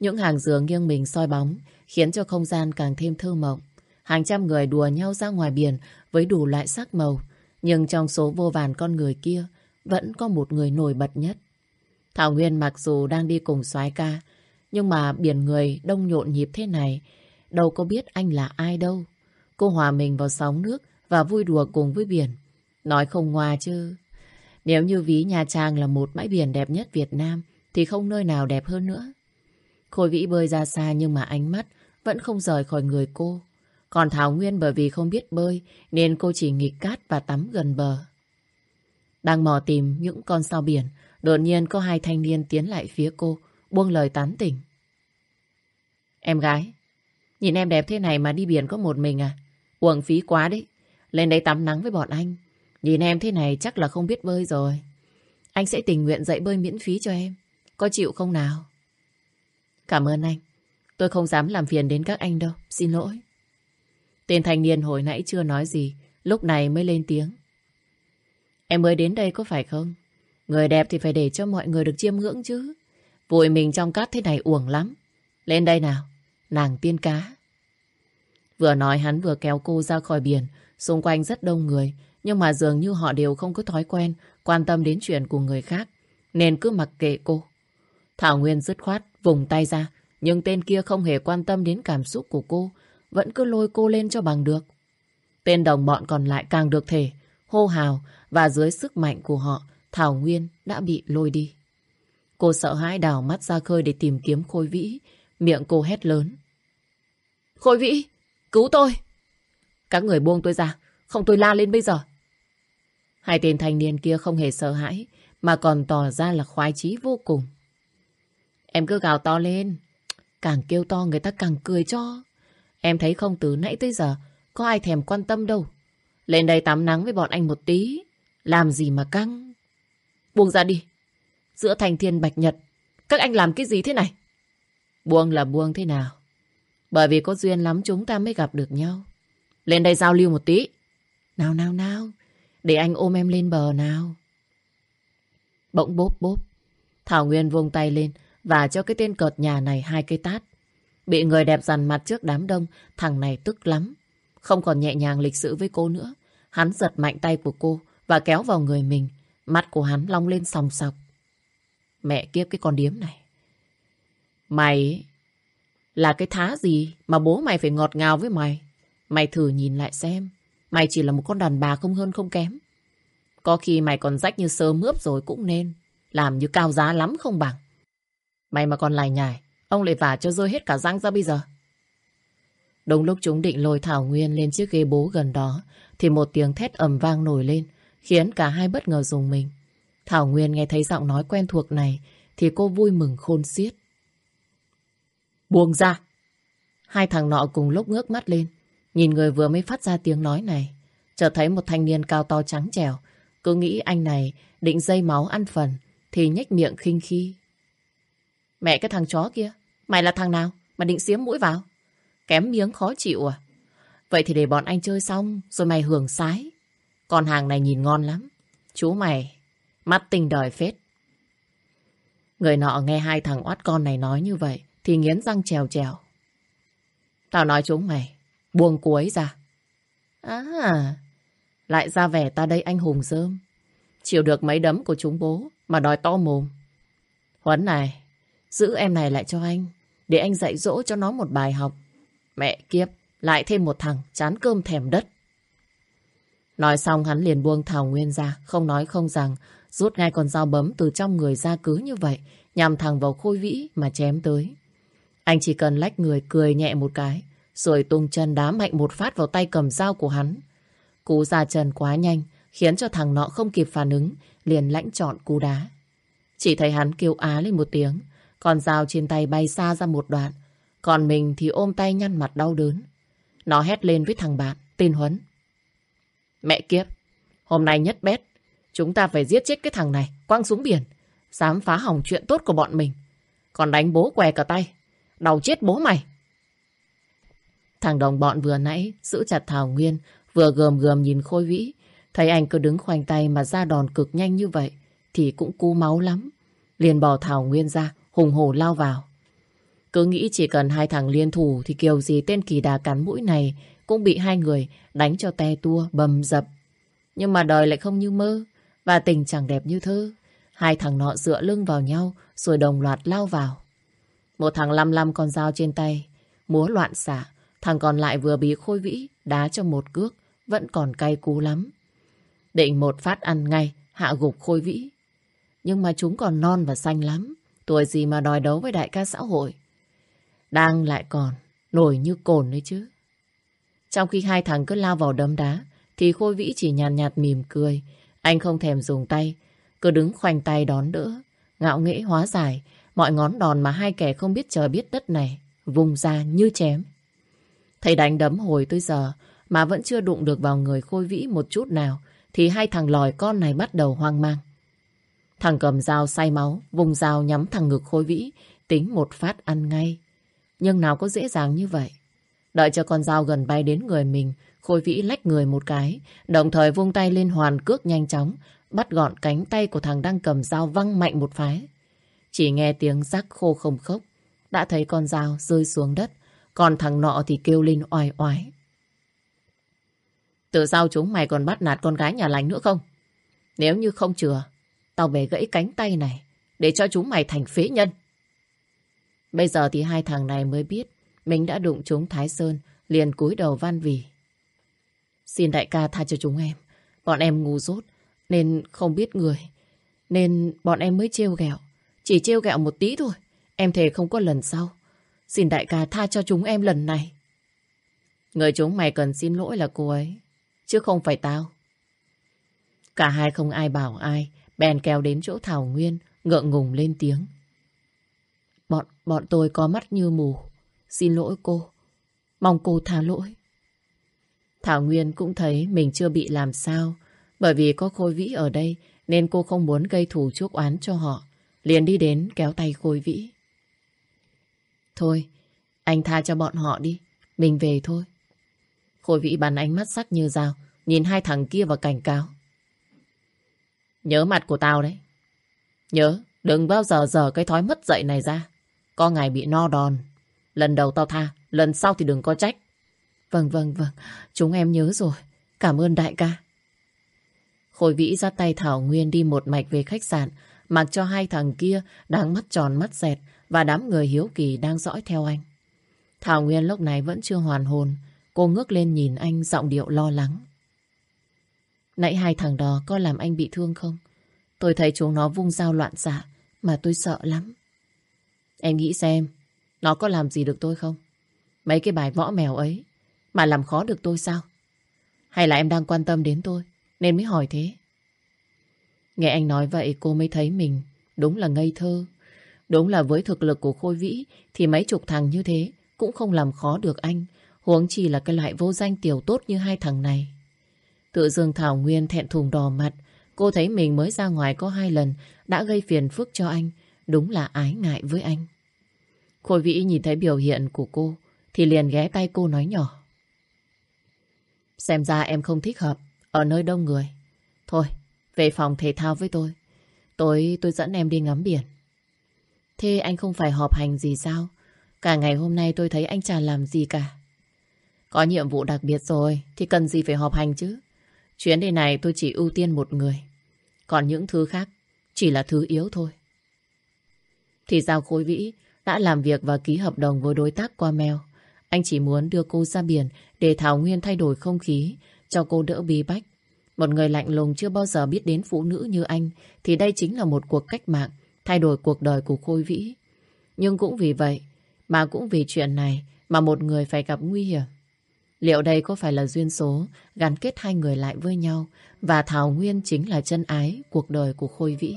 [SPEAKER 1] Những hàng dừa nghiêng mình soi bóng khiến cho không gian càng thêm thơ mộng. Hàng trăm người đùa nhau ra ngoài biển với đủ loại sắc màu. Nhưng trong số vô vàn con người kia vẫn có một người nổi bật nhất. Thảo Nguyên mặc dù đang đi cùng soái ca nhưng mà biển người đông nhộn nhịp thế này đâu có biết anh là ai đâu. Cô hòa mình vào sóng nước và vui đùa cùng với biển. Nói không ngoa chứ. Nếu như ví Nha Trang là một bãi biển đẹp nhất Việt Nam thì không nơi nào đẹp hơn nữa. Khôi Vĩ bơi ra xa nhưng mà ánh mắt vẫn không rời khỏi người cô. Còn Thảo Nguyên bởi vì không biết bơi nên cô chỉ nghịch cát và tắm gần bờ. Đang mò tìm những con sao biển, đột nhiên có hai thanh niên tiến lại phía cô, buông lời tán tỉnh. Em gái, nhìn em đẹp thế này mà đi biển có một mình à? Uổng phí quá đấy. Lên đây tắm nắng với bọn anh. Nhìn em thế này chắc là không biết bơi rồi. Anh sẽ tình nguyện dạy bơi miễn phí cho em. Có chịu không nào? Cảm ơn anh. Tôi không dám làm phiền đến các anh đâu. Xin lỗi. Tên thanh niên hồi nãy chưa nói gì. Lúc này mới lên tiếng. Em mới đến đây có phải không? Người đẹp thì phải để cho mọi người được chiêm ngưỡng chứ. Vùi mình trong cát thế này uổng lắm. Lên đây nào. Nàng tiên cá. Vừa nói hắn vừa kéo cô ra khỏi biển. Xung quanh rất đông người. Nhưng mà dường như họ đều không có thói quen, quan tâm đến chuyện của người khác. Nên cứ mặc kệ cô. Thảo Nguyên dứt khoát, vùng tay ra. Nhưng tên kia không hề quan tâm đến cảm xúc của cô. Vẫn cứ lôi cô lên cho bằng được. Tên đồng bọn còn lại càng được thể. Hô hào và dưới sức mạnh của họ, Thảo Nguyên đã bị lôi đi. Cô sợ hãi đào mắt ra khơi để tìm kiếm Khôi Vĩ. Miệng cô hét lớn. Khôi Vĩ! Cứu tôi! Các người buông tôi ra. Không tôi la lên bây giờ. Hai tên thanh niên kia không hề sợ hãi, mà còn tỏ ra là khoái chí vô cùng. Em cứ gào to lên. Càng kêu to người ta càng cười cho. Em thấy không từ nãy tới giờ, có ai thèm quan tâm đâu. Lên đây tắm nắng với bọn anh một tí. Làm gì mà căng. Buông ra đi. Giữa thành thiên bạch nhật. Các anh làm cái gì thế này? Buông là buông thế nào? Bởi vì có duyên lắm chúng ta mới gặp được nhau. Lên đây giao lưu một tí. Nào nào nào. Để anh ôm em lên bờ nào. Bỗng bốp bốp. Thảo Nguyên vung tay lên và cho cái tên cợt nhà này hai cây tát. Bị người đẹp dằn mặt trước đám đông, thằng này tức lắm. Không còn nhẹ nhàng lịch sự với cô nữa. Hắn giật mạnh tay của cô và kéo vào người mình. Mắt của hắn long lên sòng sọc. Mẹ kiếp cái con điếm này. Mày là cái thá gì mà bố mày phải ngọt ngào với mày? Mày thử nhìn lại xem. Mày chỉ là một con đàn bà không hơn không kém. Có khi mày còn rách như sơ mướp rồi cũng nên. Làm như cao giá lắm không bằng. Mày mà còn lại nhải, ông lại vả cho rơi hết cả răng ra bây giờ. Đúng lúc chúng định lôi Thảo Nguyên lên chiếc ghế bố gần đó, thì một tiếng thét ầm vang nổi lên, khiến cả hai bất ngờ dùng mình. Thảo Nguyên nghe thấy giọng nói quen thuộc này, thì cô vui mừng khôn xiết. Buông ra! Hai thằng nọ cùng lúc ngước mắt lên, nhìn người vừa mới phát ra tiếng nói này. Chợt thấy một thanh niên cao to trắng trẻo, cứ nghĩ anh này định dây máu ăn phần, thì nhếch miệng khinh khi. Mẹ cái thằng chó kia, mày là thằng nào mà định xiếm mũi vào? Kém miếng khó chịu à? Vậy thì để bọn anh chơi xong rồi mày hưởng sái. Con hàng này nhìn ngon lắm. Chú mày, mắt tình đời phết. Người nọ nghe hai thằng oát con này nói như vậy thì nghiến răng trèo trèo. Tao nói chúng mày, buông cuối ra. À, lại ra vẻ ta đây anh hùng dơm. Chịu được mấy đấm của chúng bố mà đòi to mồm. Huấn này, giữ em này lại cho anh, để anh dạy dỗ cho nó một bài học. Mẹ kiếp, lại thêm một thằng chán cơm thèm đất. Nói xong hắn liền buông Thảo Nguyên ra, không nói không rằng, rút ngay con dao bấm từ trong người ra cứ như vậy, nhằm thẳng vào khôi vĩ mà chém tới. Anh chỉ cần lách người cười nhẹ một cái, rồi tung chân đá mạnh một phát vào tay cầm dao của hắn. Cú ra chân quá nhanh, khiến cho thằng nọ không kịp phản ứng, liền lãnh trọn cú đá. Chỉ thấy hắn kêu á lên một tiếng, con dao trên tay bay xa ra một đoạn, còn mình thì ôm tay nhăn mặt đau đớn. Nó hét lên với thằng bạn, tên Huấn. Mẹ kiếp, hôm nay nhất bét, chúng ta phải giết chết cái thằng này, quăng xuống biển, dám phá hỏng chuyện tốt của bọn mình. Còn đánh bố què cả tay, đau chết bố mày. Thằng đồng bọn vừa nãy giữ chặt Thảo Nguyên, vừa gườm gườm nhìn Khôi Vĩ, thấy anh cứ đứng khoanh tay mà ra đòn cực nhanh như vậy, thì cũng cú máu lắm. Liền bỏ Thảo Nguyên ra, hùng hổ lao vào. Cứ nghĩ chỉ cần hai thằng liên thủ thì kiểu gì tên kỳ đà cắn mũi này cũng bị hai người đánh cho te tua, bầm dập. Nhưng mà đời lại không như mơ và tình chẳng đẹp như thơ. Hai thằng nọ dựa lưng vào nhau rồi đồng loạt lao vào. Một thằng lăm lăm con dao trên tay, múa loạn xạ. Thằng còn lại vừa bị khôi vĩ đá cho một cước, vẫn còn cay cú lắm. Định một phát ăn ngay, hạ gục khôi vĩ. Nhưng mà chúng còn non và xanh lắm. Tuổi gì mà đòi đấu với đại ca xã hội. Đang lại còn nổi như cồn đấy chứ. Trong khi hai thằng cứ lao vào đấm đá, thì Khôi Vĩ chỉ nhàn nhạt, nhạt mỉm cười. Anh không thèm dùng tay, cứ đứng khoanh tay đón đỡ. Ngạo nghễ hóa giải, mọi ngón đòn mà hai kẻ không biết trời biết đất này vùng ra như chém. Thầy đánh đấm hồi tới giờ mà vẫn chưa đụng được vào người Khôi Vĩ một chút nào thì hai thằng lòi con này bắt đầu hoang mang. Thằng cầm dao say máu, vùng dao nhắm thằng ngực Khôi Vĩ, tính một phát ăn ngay. Nhưng nào có dễ dàng như vậy. Đợi cho con dao gần bay đến người mình, Khôi Vĩ lách người một cái, đồng thời vung tay lên hoàn cước nhanh chóng, bắt gọn cánh tay của thằng đang cầm dao văng mạnh một phái. Chỉ nghe tiếng rắc khô không khốc, đã thấy con dao rơi xuống đất, còn thằng nọ thì kêu lên oai oái. Từ sau chúng mày còn bắt nạt con gái nhà lành nữa không? Nếu như không chừa, tao về gãy cánh tay này để cho chúng mày thành phế nhân. Bây giờ thì hai thằng này mới biết mình đã đụng chúng Thái Sơn liền cúi đầu van vỉ. Xin đại ca tha cho chúng em. Bọn em ngu dốt nên không biết người. Nên bọn em mới trêu ghẹo. Chỉ trêu ghẹo một tí thôi. Em thề không có lần sau. Xin đại ca tha cho chúng em lần này. Người chúng mày cần xin lỗi là cô ấy. Chứ không phải tao. Cả hai không ai bảo ai. Bèn kéo đến chỗ Thảo Nguyên. Ngượng ngùng lên tiếng. Bọn, bọn tôi có mắt như mù. Xin lỗi cô. Mong cô tha lỗi. Thảo Nguyên cũng thấy mình chưa bị làm sao. Bởi vì có Khôi Vĩ ở đây nên cô không muốn gây thù chuốc oán cho họ. Liền đi đến kéo tay Khôi Vĩ. Thôi, anh tha cho bọn họ đi. Mình về thôi. Khôi Vĩ bắn ánh mắt sắc như dao, nhìn hai thằng kia và cảnh cáo. Nhớ mặt của tao đấy. Nhớ, đừng bao giờ giờ cái thói mất dậy này ra. Có ngày bị no đòn. Lần đầu tao tha, lần sau thì đừng có trách. Vâng, vâng, vâng. Chúng em nhớ rồi. Cảm ơn đại ca. Khôi Vĩ ra tay Thảo Nguyên đi một mạch về khách sạn, mặc cho hai thằng kia đang mắt tròn mắt dẹt và đám người hiếu kỳ đang dõi theo anh. Thảo Nguyên lúc này vẫn chưa hoàn hồn. Cô ngước lên nhìn anh giọng điệu lo lắng. Nãy hai thằng đó có làm anh bị thương không? Tôi thấy chúng nó vung dao loạn xạ mà tôi sợ lắm. Em nghĩ xem, nó có làm gì được tôi không? Mấy cái bài võ mèo ấy mà làm khó được tôi sao? Hay là em đang quan tâm đến tôi nên mới hỏi thế? Nghe anh nói vậy cô mới thấy mình đúng là ngây thơ. Đúng là với thực lực của Khôi Vĩ thì mấy chục thằng như thế cũng không làm khó được anh. Huống chỉ là cái loại vô danh tiểu tốt như hai thằng này. Tự dưng Thảo Nguyên thẹn thùng đỏ mặt. Cô thấy mình mới ra ngoài có hai lần đã gây phiền phức cho anh. Đúng là ái ngại với anh. Khôi Vĩ nhìn thấy biểu hiện của cô thì liền ghé tay cô nói nhỏ. Xem ra em không thích hợp ở nơi đông người. Thôi, về phòng thể thao với tôi. Tối tôi dẫn em đi ngắm biển. Thế anh không phải họp hành gì sao? Cả ngày hôm nay tôi thấy anh chả làm gì cả. Có nhiệm vụ đặc biệt rồi thì cần gì phải họp hành chứ? Chuyến đi này tôi chỉ ưu tiên một người. Còn những thứ khác chỉ là thứ yếu thôi. Thì Giao Khối Vĩ đã làm việc và ký hợp đồng với đối tác qua mail. Anh chỉ muốn đưa cô ra biển để Thảo Nguyên thay đổi không khí, cho cô đỡ bí bách. Một người lạnh lùng chưa bao giờ biết đến phụ nữ như anh, thì đây chính là một cuộc cách mạng, thay đổi cuộc đời của Khôi Vĩ. Nhưng cũng vì vậy, mà cũng vì chuyện này mà một người phải gặp nguy hiểm. Liệu đây có phải là duyên số gắn kết hai người lại với nhau và Thảo Nguyên chính là chân ái cuộc đời của Khôi Vĩ?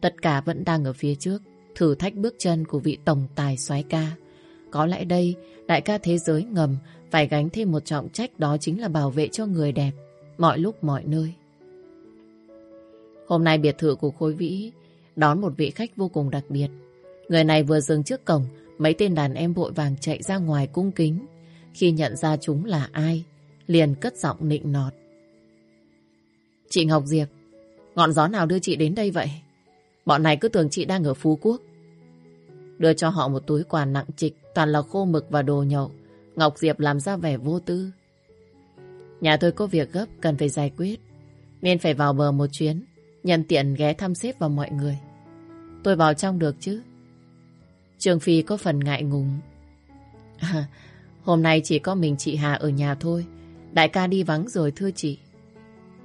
[SPEAKER 1] Tất cả vẫn đang ở phía trước, thử thách bước chân của vị tổng tài soái ca. Có lẽ đây, đại ca thế giới ngầm phải gánh thêm một trọng trách đó chính là bảo vệ cho người đẹp, mọi lúc mọi nơi. Hôm nay biệt thự của Khôi Vĩ đón một vị khách vô cùng đặc biệt. Người này vừa dừng trước cổng, mấy tên đàn em vội vàng chạy ra ngoài cung kính. Khi nhận ra chúng là ai, liền cất giọng nịnh nọt. Chị Ngọc Diệp, ngọn gió nào đưa chị đến đây vậy? Bọn này cứ tưởng chị đang ở Phú Quốc. Đưa cho họ một túi quà nặng trịch, toàn là khô mực và đồ nhậu. Ngọc Diệp làm ra vẻ vô tư. Nhà tôi có việc gấp cần phải giải quyết, nên phải vào bờ một chuyến, nhân tiện ghé thăm sếp và mọi người. Tôi vào trong được chứ? Trường Phi có phần ngại ngùng. À, hôm nay chỉ có mình chị Hà ở nhà thôi. Đại ca đi vắng rồi thưa chị.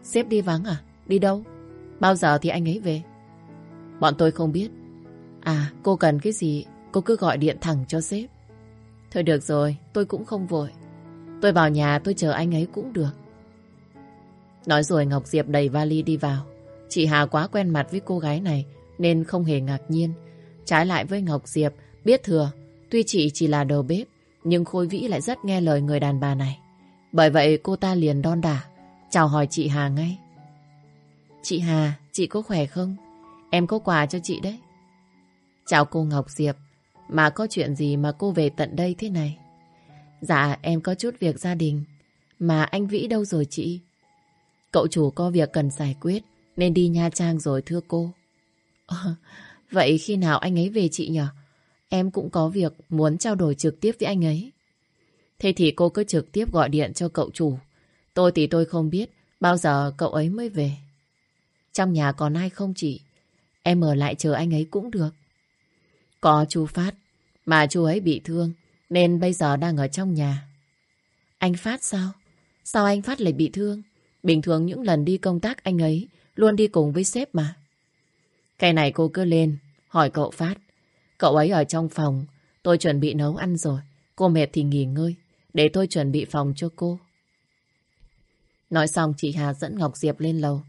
[SPEAKER 1] Sếp đi vắng à? Đi đâu? Bao giờ thì anh ấy về? Bọn tôi không biết. À, cô cần cái gì, cô cứ gọi điện thẳng cho sếp. Thôi được rồi, tôi cũng không vội. Tôi vào nhà tôi chờ anh ấy cũng được. Nói rồi Ngọc Diệp đầy vali đi vào. Chị Hà quá quen mặt với cô gái này nên không hề ngạc nhiên. Trái lại với Ngọc Diệp, biết thừa, tuy chị chỉ là đầu bếp, nhưng Khôi Vĩ lại rất nghe lời người đàn bà này. Bởi vậy cô ta liền đon đả, chào hỏi chị Hà ngay. Chị Hà, chị có khỏe không? Em có quà cho chị đấy. Chào cô Ngọc Diệp, mà có chuyện gì mà cô về tận đây thế này? Dạ, em có chút việc gia đình. Mà anh Vĩ đâu rồi chị? Cậu chủ có việc cần giải quyết, nên đi Nha Trang rồi thưa cô. À, vậy khi nào anh ấy về chị nhỉ? Em cũng có việc muốn trao đổi trực tiếp với anh ấy. Thế thì cô cứ trực tiếp gọi điện cho cậu chủ. Tôi thì tôi không biết bao giờ cậu ấy mới về. Trong nhà còn ai không chị? Em ở lại chờ anh ấy cũng được. Có chú Phát, mà chú ấy bị thương, nên bây giờ đang ở trong nhà. Anh Phát sao? Sao anh Phát lại bị thương? Bình thường những lần đi công tác anh ấy luôn đi cùng với sếp mà. Cái này cô cứ lên, hỏi cậu Phát. Cậu ấy ở trong phòng, tôi chuẩn bị nấu ăn rồi. Cô mệt thì nghỉ ngơi, để tôi chuẩn bị phòng cho cô. Nói xong chị Hà dẫn Ngọc Diệp lên lầu.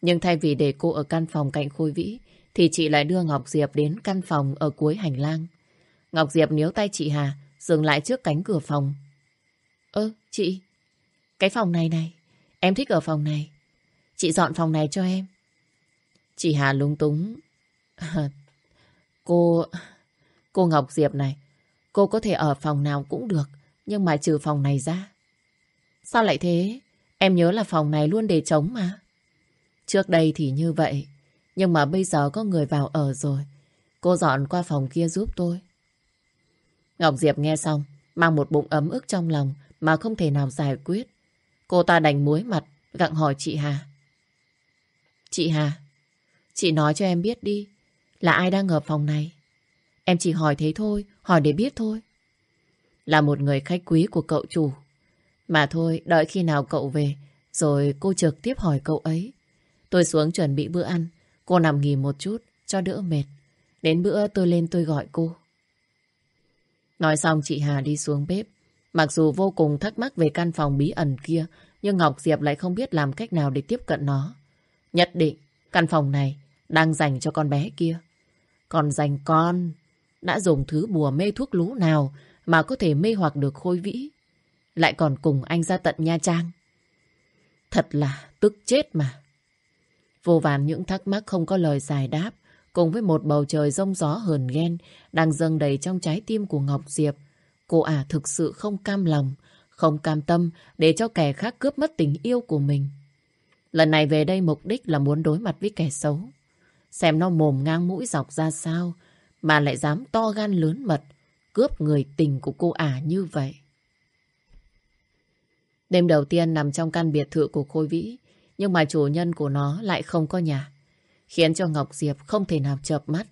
[SPEAKER 1] Nhưng thay vì để cô ở căn phòng cạnh Khôi Vĩ, thì chị lại đưa Ngọc Diệp đến căn phòng ở cuối hành lang. Ngọc Diệp níu tay chị Hà, dừng lại trước cánh cửa phòng. Ơ, chị, cái phòng này này, em thích ở phòng này. Chị dọn phòng này cho em. Chị Hà lúng túng. cô, cô Ngọc Diệp này, cô có thể ở phòng nào cũng được, nhưng mà trừ phòng này ra. Sao lại thế? Em nhớ là phòng này luôn để trống mà. Trước đây thì như vậy, nhưng mà bây giờ có người vào ở rồi. Cô dọn qua phòng kia giúp tôi. Ngọc Diệp nghe xong, mang một bụng ấm ức trong lòng mà không thể nào giải quyết. Cô ta đành muối mặt, gặng hỏi chị Hà. Chị Hà, chị nói cho em biết đi, là ai đang ở phòng này? Em chỉ hỏi thế thôi, hỏi để biết thôi. Là một người khách quý của cậu chủ. Mà thôi, đợi khi nào cậu về, rồi cô trực tiếp hỏi cậu ấy. Tôi xuống chuẩn bị bữa ăn, cô nằm nghỉ một chút, cho đỡ mệt. Đến bữa tôi lên tôi gọi cô. Nói xong chị Hà đi xuống bếp. Mặc dù vô cùng thắc mắc về căn phòng bí ẩn kia, nhưng Ngọc Diệp lại không biết làm cách nào để tiếp cận nó. Nhất định, căn phòng này đang dành cho con bé kia. Còn dành con, đã dùng thứ bùa mê thuốc lú nào mà có thể mê hoặc được khôi vĩ. Lại còn cùng anh ra tận Nha Trang. Thật là tức chết mà. Vô vàn những thắc mắc không có lời giải đáp, cùng với một bầu trời rông gió hờn ghen đang dâng đầy trong trái tim của Ngọc Diệp. Cô ả thực sự không cam lòng, không cam tâm để cho kẻ khác cướp mất tình yêu của mình. Lần này về đây mục đích là muốn đối mặt với kẻ xấu. Xem nó mồm ngang mũi dọc ra sao mà lại dám to gan lớn mật, cướp người tình của cô ả như vậy. Đêm đầu tiên nằm trong căn biệt thự của Khôi Vĩ, nhưng mà chủ nhân của nó lại không có nhà, khiến cho Ngọc Diệp không thể nào chợp mắt.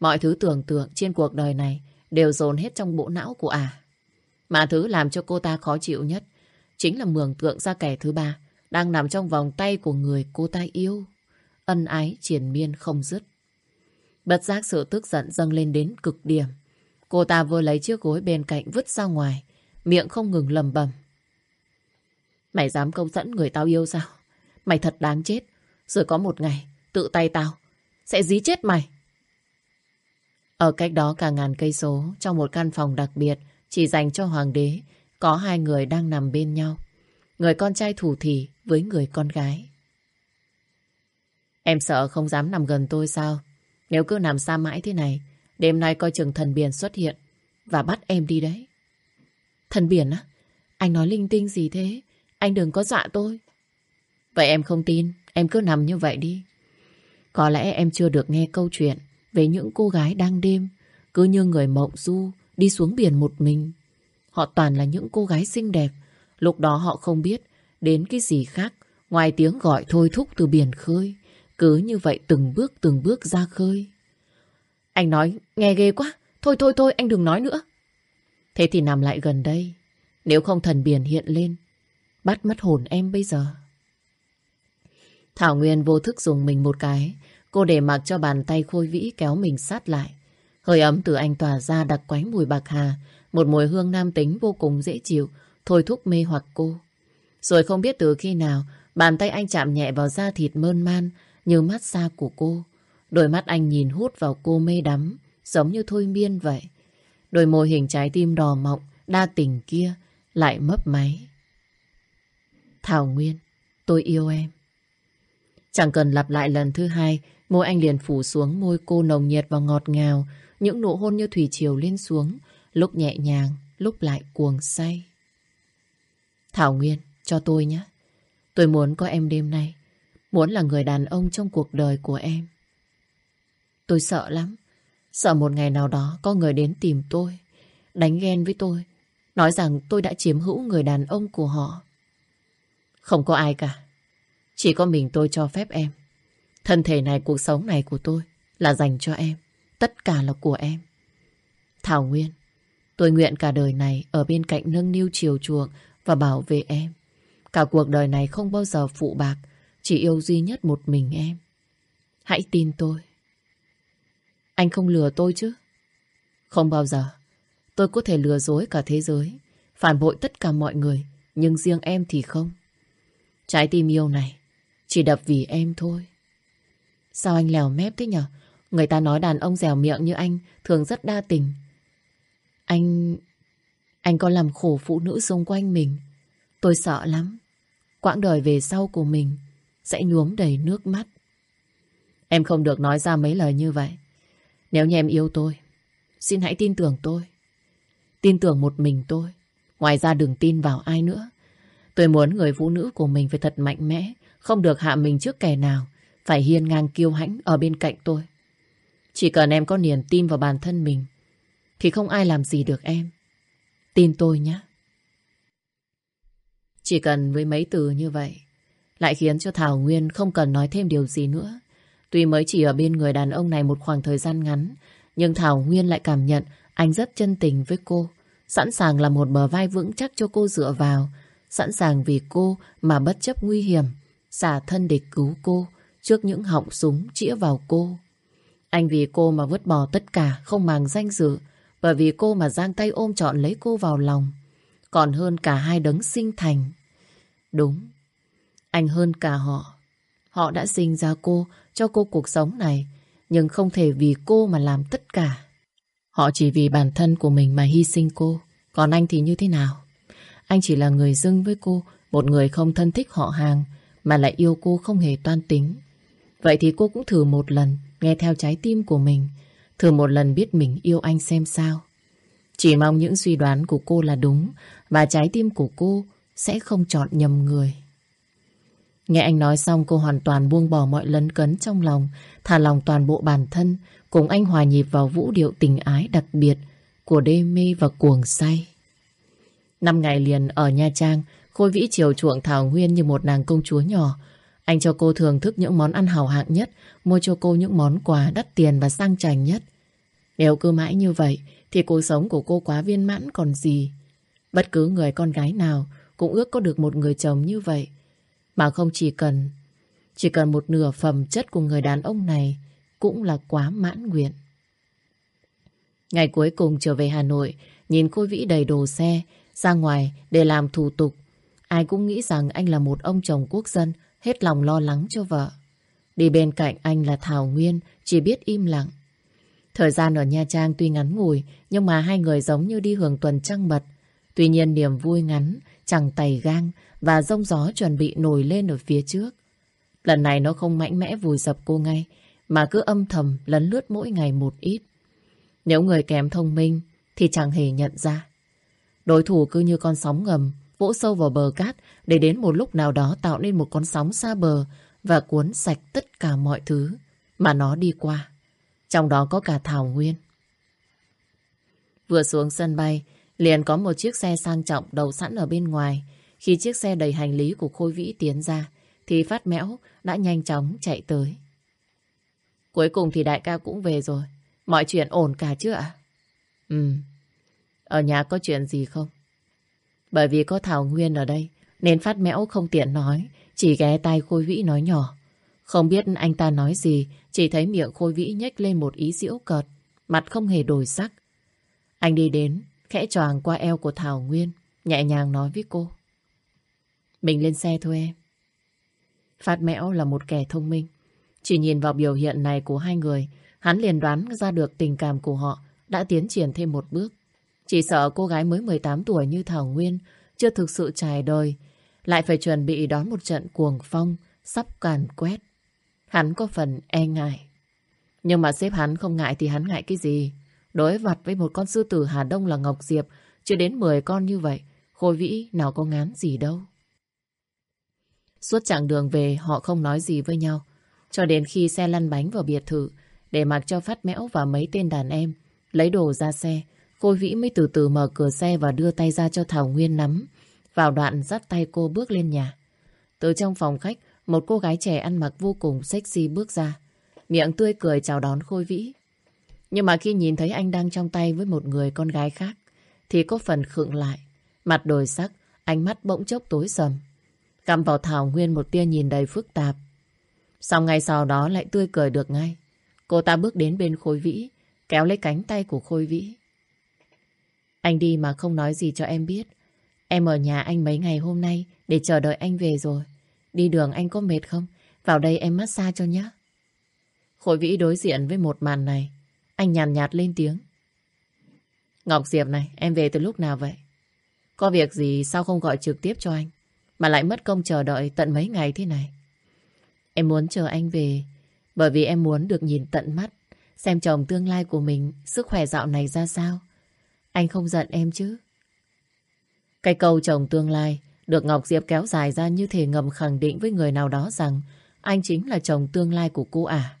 [SPEAKER 1] Mọi thứ tưởng tượng trên cuộc đời này đều dồn hết trong bộ não của ả. Mà thứ làm cho cô ta khó chịu nhất chính là mường tượng ra kẻ thứ ba đang nằm trong vòng tay của người cô ta yêu. Ân ái triển miên không dứt. Bất giác sự tức giận dâng lên đến cực điểm. Cô ta vừa lấy chiếc gối bên cạnh vứt ra ngoài, miệng không ngừng lầm bầm. Mày dám câu dẫn người tao yêu sao? Mày thật đáng chết. Rồi có một ngày, tự tay tao sẽ dí chết mày. Ở cách đó cả ngàn cây số, trong một căn phòng đặc biệt chỉ dành cho hoàng đế, có hai người đang nằm bên nhau. Người con trai thủ thỉ với người con gái. Em sợ không dám nằm gần tôi sao? Nếu cứ nằm xa mãi thế này, đêm nay coi chừng thần biển xuất hiện và bắt em đi đấy. Thần biển á? Anh nói linh tinh gì thế? Anh đừng có dọa tôi. Vậy em không tin, em cứ nằm như vậy đi. Có lẽ em chưa được nghe câu chuyện về những cô gái đang đêm, cứ như người mộng du đi xuống biển một mình. Họ toàn là những cô gái xinh đẹp, lúc đó họ không biết đến cái gì khác ngoài tiếng gọi thôi thúc từ biển khơi. Cứ như vậy từng bước từng bước ra khơi. Anh nói nghe ghê quá, thôi thôi thôi anh đừng nói nữa. Thế thì nằm lại gần đây, nếu không thần biển hiện lên, bắt mất hồn em bây giờ. Thảo Nguyên vô thức dùng mình một cái. Cô để mặc cho bàn tay khôi vĩ kéo mình sát lại. Hơi ấm từ anh tỏa ra đặc quánh mùi bạc hà. Một mùi hương nam tính vô cùng dễ chịu, thôi thúc mê hoặc cô. Rồi không biết từ khi nào, Bàn tay anh chạm nhẹ vào da thịt mơn man như mắt xa của cô. Đôi mắt anh nhìn hút vào cô mê đắm, giống như thôi miên vậy. Đôi môi hình trái tim đỏ mọng, đa tình kia, lại mấp máy. Thảo Nguyên, tôi yêu em. Chẳng cần lặp lại lần thứ hai, môi anh liền phủ xuống môi cô nồng nhiệt và ngọt ngào, những nụ hôn như thủy triều lên xuống, lúc nhẹ nhàng, lúc lại cuồng say. Thảo Nguyên, cho tôi nhé. Tôi muốn có em đêm nay, muốn là người đàn ông trong cuộc đời của em. Tôi sợ lắm, sợ một ngày nào đó có người đến tìm tôi, đánh ghen với tôi, nói rằng tôi đã chiếm hữu người đàn ông của họ. Không có ai cả. Chỉ có mình tôi cho phép em. Thân thể này, cuộc sống này của tôi là dành cho em. Tất cả là của em. Thảo Nguyên, tôi nguyện cả đời này ở bên cạnh nâng niu chiều chuộng và bảo vệ em. Cả cuộc đời này không bao giờ phụ bạc, chỉ yêu duy nhất một mình em. Hãy tin tôi. Anh không lừa tôi chứ? Không bao giờ. Tôi có thể lừa dối cả thế giới, phản bội tất cả mọi người, nhưng riêng em thì không. Trái tim yêu này chỉ đập vì em thôi. Sao anh lèo mép thế nhở? Người ta nói đàn ông dẻo miệng như anh thường rất đa tình. Anh... Anh có làm khổ phụ nữ xung quanh mình. Tôi sợ lắm. Quãng đời về sau của mình sẽ nhuốm đầy nước mắt. Em không được nói ra mấy lời như vậy. Nếu như em yêu tôi, xin hãy tin tưởng tôi. Tin tưởng một mình tôi. Ngoài ra đừng tin vào ai nữa. Tôi muốn người phụ nữ của mình phải thật mạnh mẽ, không được hạ mình trước kẻ nào, phải hiên ngang kiêu hãnh ở bên cạnh tôi. Chỉ cần em có niềm tin vào bản thân mình, thì không ai làm gì được em. Tin tôi nhé. Chỉ cần với mấy từ như vậy, lại khiến cho Thảo Nguyên không cần nói thêm điều gì nữa. Tuy mới chỉ ở bên người đàn ông này một khoảng thời gian ngắn, nhưng Thảo Nguyên lại cảm nhận anh rất chân tình với cô, sẵn sàng là một bờ vai vững chắc cho cô dựa vào, sẵn sàng vì cô mà bất chấp nguy hiểm, xả thân để cứu cô trước những họng súng chĩa vào cô. Anh vì cô mà vứt bỏ tất cả, không màng danh dự, bởi vì cô mà giang tay ôm trọn lấy cô vào lòng. Còn hơn cả hai đấng sinh thành. Đúng, anh hơn cả họ. Họ đã sinh ra cô, cho cô cuộc sống này, nhưng không thể vì cô mà làm tất cả. Họ chỉ vì bản thân của mình mà hy sinh cô. Còn anh thì như thế nào? Anh chỉ là người dưng với cô, một người không thân thích họ hàng, mà lại yêu cô không hề toan tính. Vậy thì cô cũng thử một lần, nghe theo trái tim của mình, thử một lần biết mình yêu anh xem sao. Chỉ mong những suy đoán của cô là đúng, và trái tim của cô sẽ không chọn nhầm người. Nghe anh nói xong cô hoàn toàn buông bỏ mọi lấn cấn trong lòng, thả lòng toàn bộ bản thân, cùng anh hòa nhịp vào vũ điệu tình ái đặc biệt của đê mê và cuồng say. Năm ngày liền ở Nha Trang, Khôi Vĩ chiều chuộng Thảo Nguyên như một nàng công chúa nhỏ. Anh cho cô thưởng thức những món ăn hào hạng nhất, mua cho cô những món quà đắt tiền và sang chảnh nhất. Nếu cứ mãi như vậy, thì cuộc sống của cô quá viên mãn còn gì. Bất cứ người con gái nào cũng ước có được một người chồng như vậy. Mà không chỉ cần, chỉ cần một nửa phẩm chất của người đàn ông này cũng là quá mãn nguyện. Ngày cuối cùng trở về Hà Nội, nhìn Khôi Vĩ đầy đồ xe, ra ngoài để làm thủ tục. Ai cũng nghĩ rằng anh là một ông chồng quốc dân, hết lòng lo lắng cho vợ. Đi bên cạnh anh là Thảo Nguyên, chỉ biết im lặng. Thời gian ở Nha Trang tuy ngắn ngủi, nhưng mà hai người giống như đi hưởng tuần trăng mật. Tuy nhiên niềm vui ngắn, chẳng tay gang và rông gió chuẩn bị nổi lên ở phía trước. Lần này nó không mạnh mẽ vùi dập cô ngay, mà cứ âm thầm lấn lướt mỗi ngày một ít. Nếu người kém thông minh thì chẳng hề nhận ra. Đối thủ cứ như con sóng ngầm, vỗ sâu vào bờ cát để đến một lúc nào đó tạo nên một con sóng xa bờ và cuốn sạch tất cả mọi thứ mà nó đi qua. Trong đó có cả Thảo Nguyên. Vừa xuống sân bay, liền có một chiếc xe sang trọng đầu sẵn ở bên ngoài. Khi chiếc xe đầy hành lý của Khôi Vĩ tiến ra, thì Phát Mẽo đã nhanh chóng chạy tới. Cuối cùng thì đại ca cũng về rồi. Mọi chuyện ổn cả chứ ạ? Ừ, ở nhà có chuyện gì không? Bởi vì có Thảo Nguyên ở đây, nên phát mẽo không tiện nói, chỉ ghé tay Khôi Vĩ nói nhỏ. Không biết anh ta nói gì, chỉ thấy miệng Khôi Vĩ nhếch lên một ý diễu cợt, mặt không hề đổi sắc. Anh đi đến, khẽ choàng qua eo của Thảo Nguyên, nhẹ nhàng nói với cô. Mình lên xe thôi em. Phát Mẽo là một kẻ thông minh. Chỉ nhìn vào biểu hiện này của hai người, hắn liền đoán ra được tình cảm của họ đã tiến triển thêm một bước. Chỉ sợ cô gái mới 18 tuổi như Thảo Nguyên chưa thực sự trải đời, lại phải chuẩn bị đón một trận cuồng phong sắp càn quét. Hắn có phần e ngại. Nhưng mà xếp hắn không ngại thì hắn ngại cái gì? Đối vặt với một con sư tử Hà Đông là Ngọc Diệp, chưa đến 10 con như vậy, Khôi Vĩ nào có ngán gì đâu. Suốt chặng đường về họ không nói gì với nhau, cho đến khi xe lăn bánh vào biệt thự, để mặc cho Phát Mẽo và mấy tên đàn em lấy đồ ra xe, Khôi Vĩ mới từ từ mở cửa xe và đưa tay ra cho Thảo Nguyên nắm, vào đoạn dắt tay cô bước lên nhà. Từ trong phòng khách, một cô gái trẻ ăn mặc vô cùng sexy bước ra, miệng tươi cười chào đón Khôi Vĩ. Nhưng mà khi nhìn thấy anh đang trong tay với một người con gái khác, thì có phần khựng lại. Mặt đổi sắc, ánh mắt bỗng chốc tối sầm. Cầm vào Thảo Nguyên một tia nhìn đầy phức tạp. xong ngay sau đó lại tươi cười được ngay. Cô ta bước đến bên Khôi Vĩ, kéo lấy cánh tay của Khôi Vĩ. Anh đi mà không nói gì cho em biết. Em ở nhà anh mấy ngày hôm nay để chờ đợi anh về rồi. Đi đường anh có mệt không? Vào đây em massage cho nhé. Khôi Vĩ đối diện với một màn này. Anh nhàn nhạt, nhạt lên tiếng. Ngọc Diệp này, em về từ lúc nào vậy? Có việc gì sao không gọi trực tiếp cho anh? Mà lại mất công chờ đợi tận mấy ngày thế này. Em muốn chờ anh về bởi vì em muốn được nhìn tận mắt xem chồng tương lai của mình sức khỏe dạo này ra sao. Anh không giận em chứ? Cái câu chồng tương lai được Ngọc Diệp kéo dài ra như thể ngầm khẳng định với người nào đó rằng anh chính là chồng tương lai của cô ả.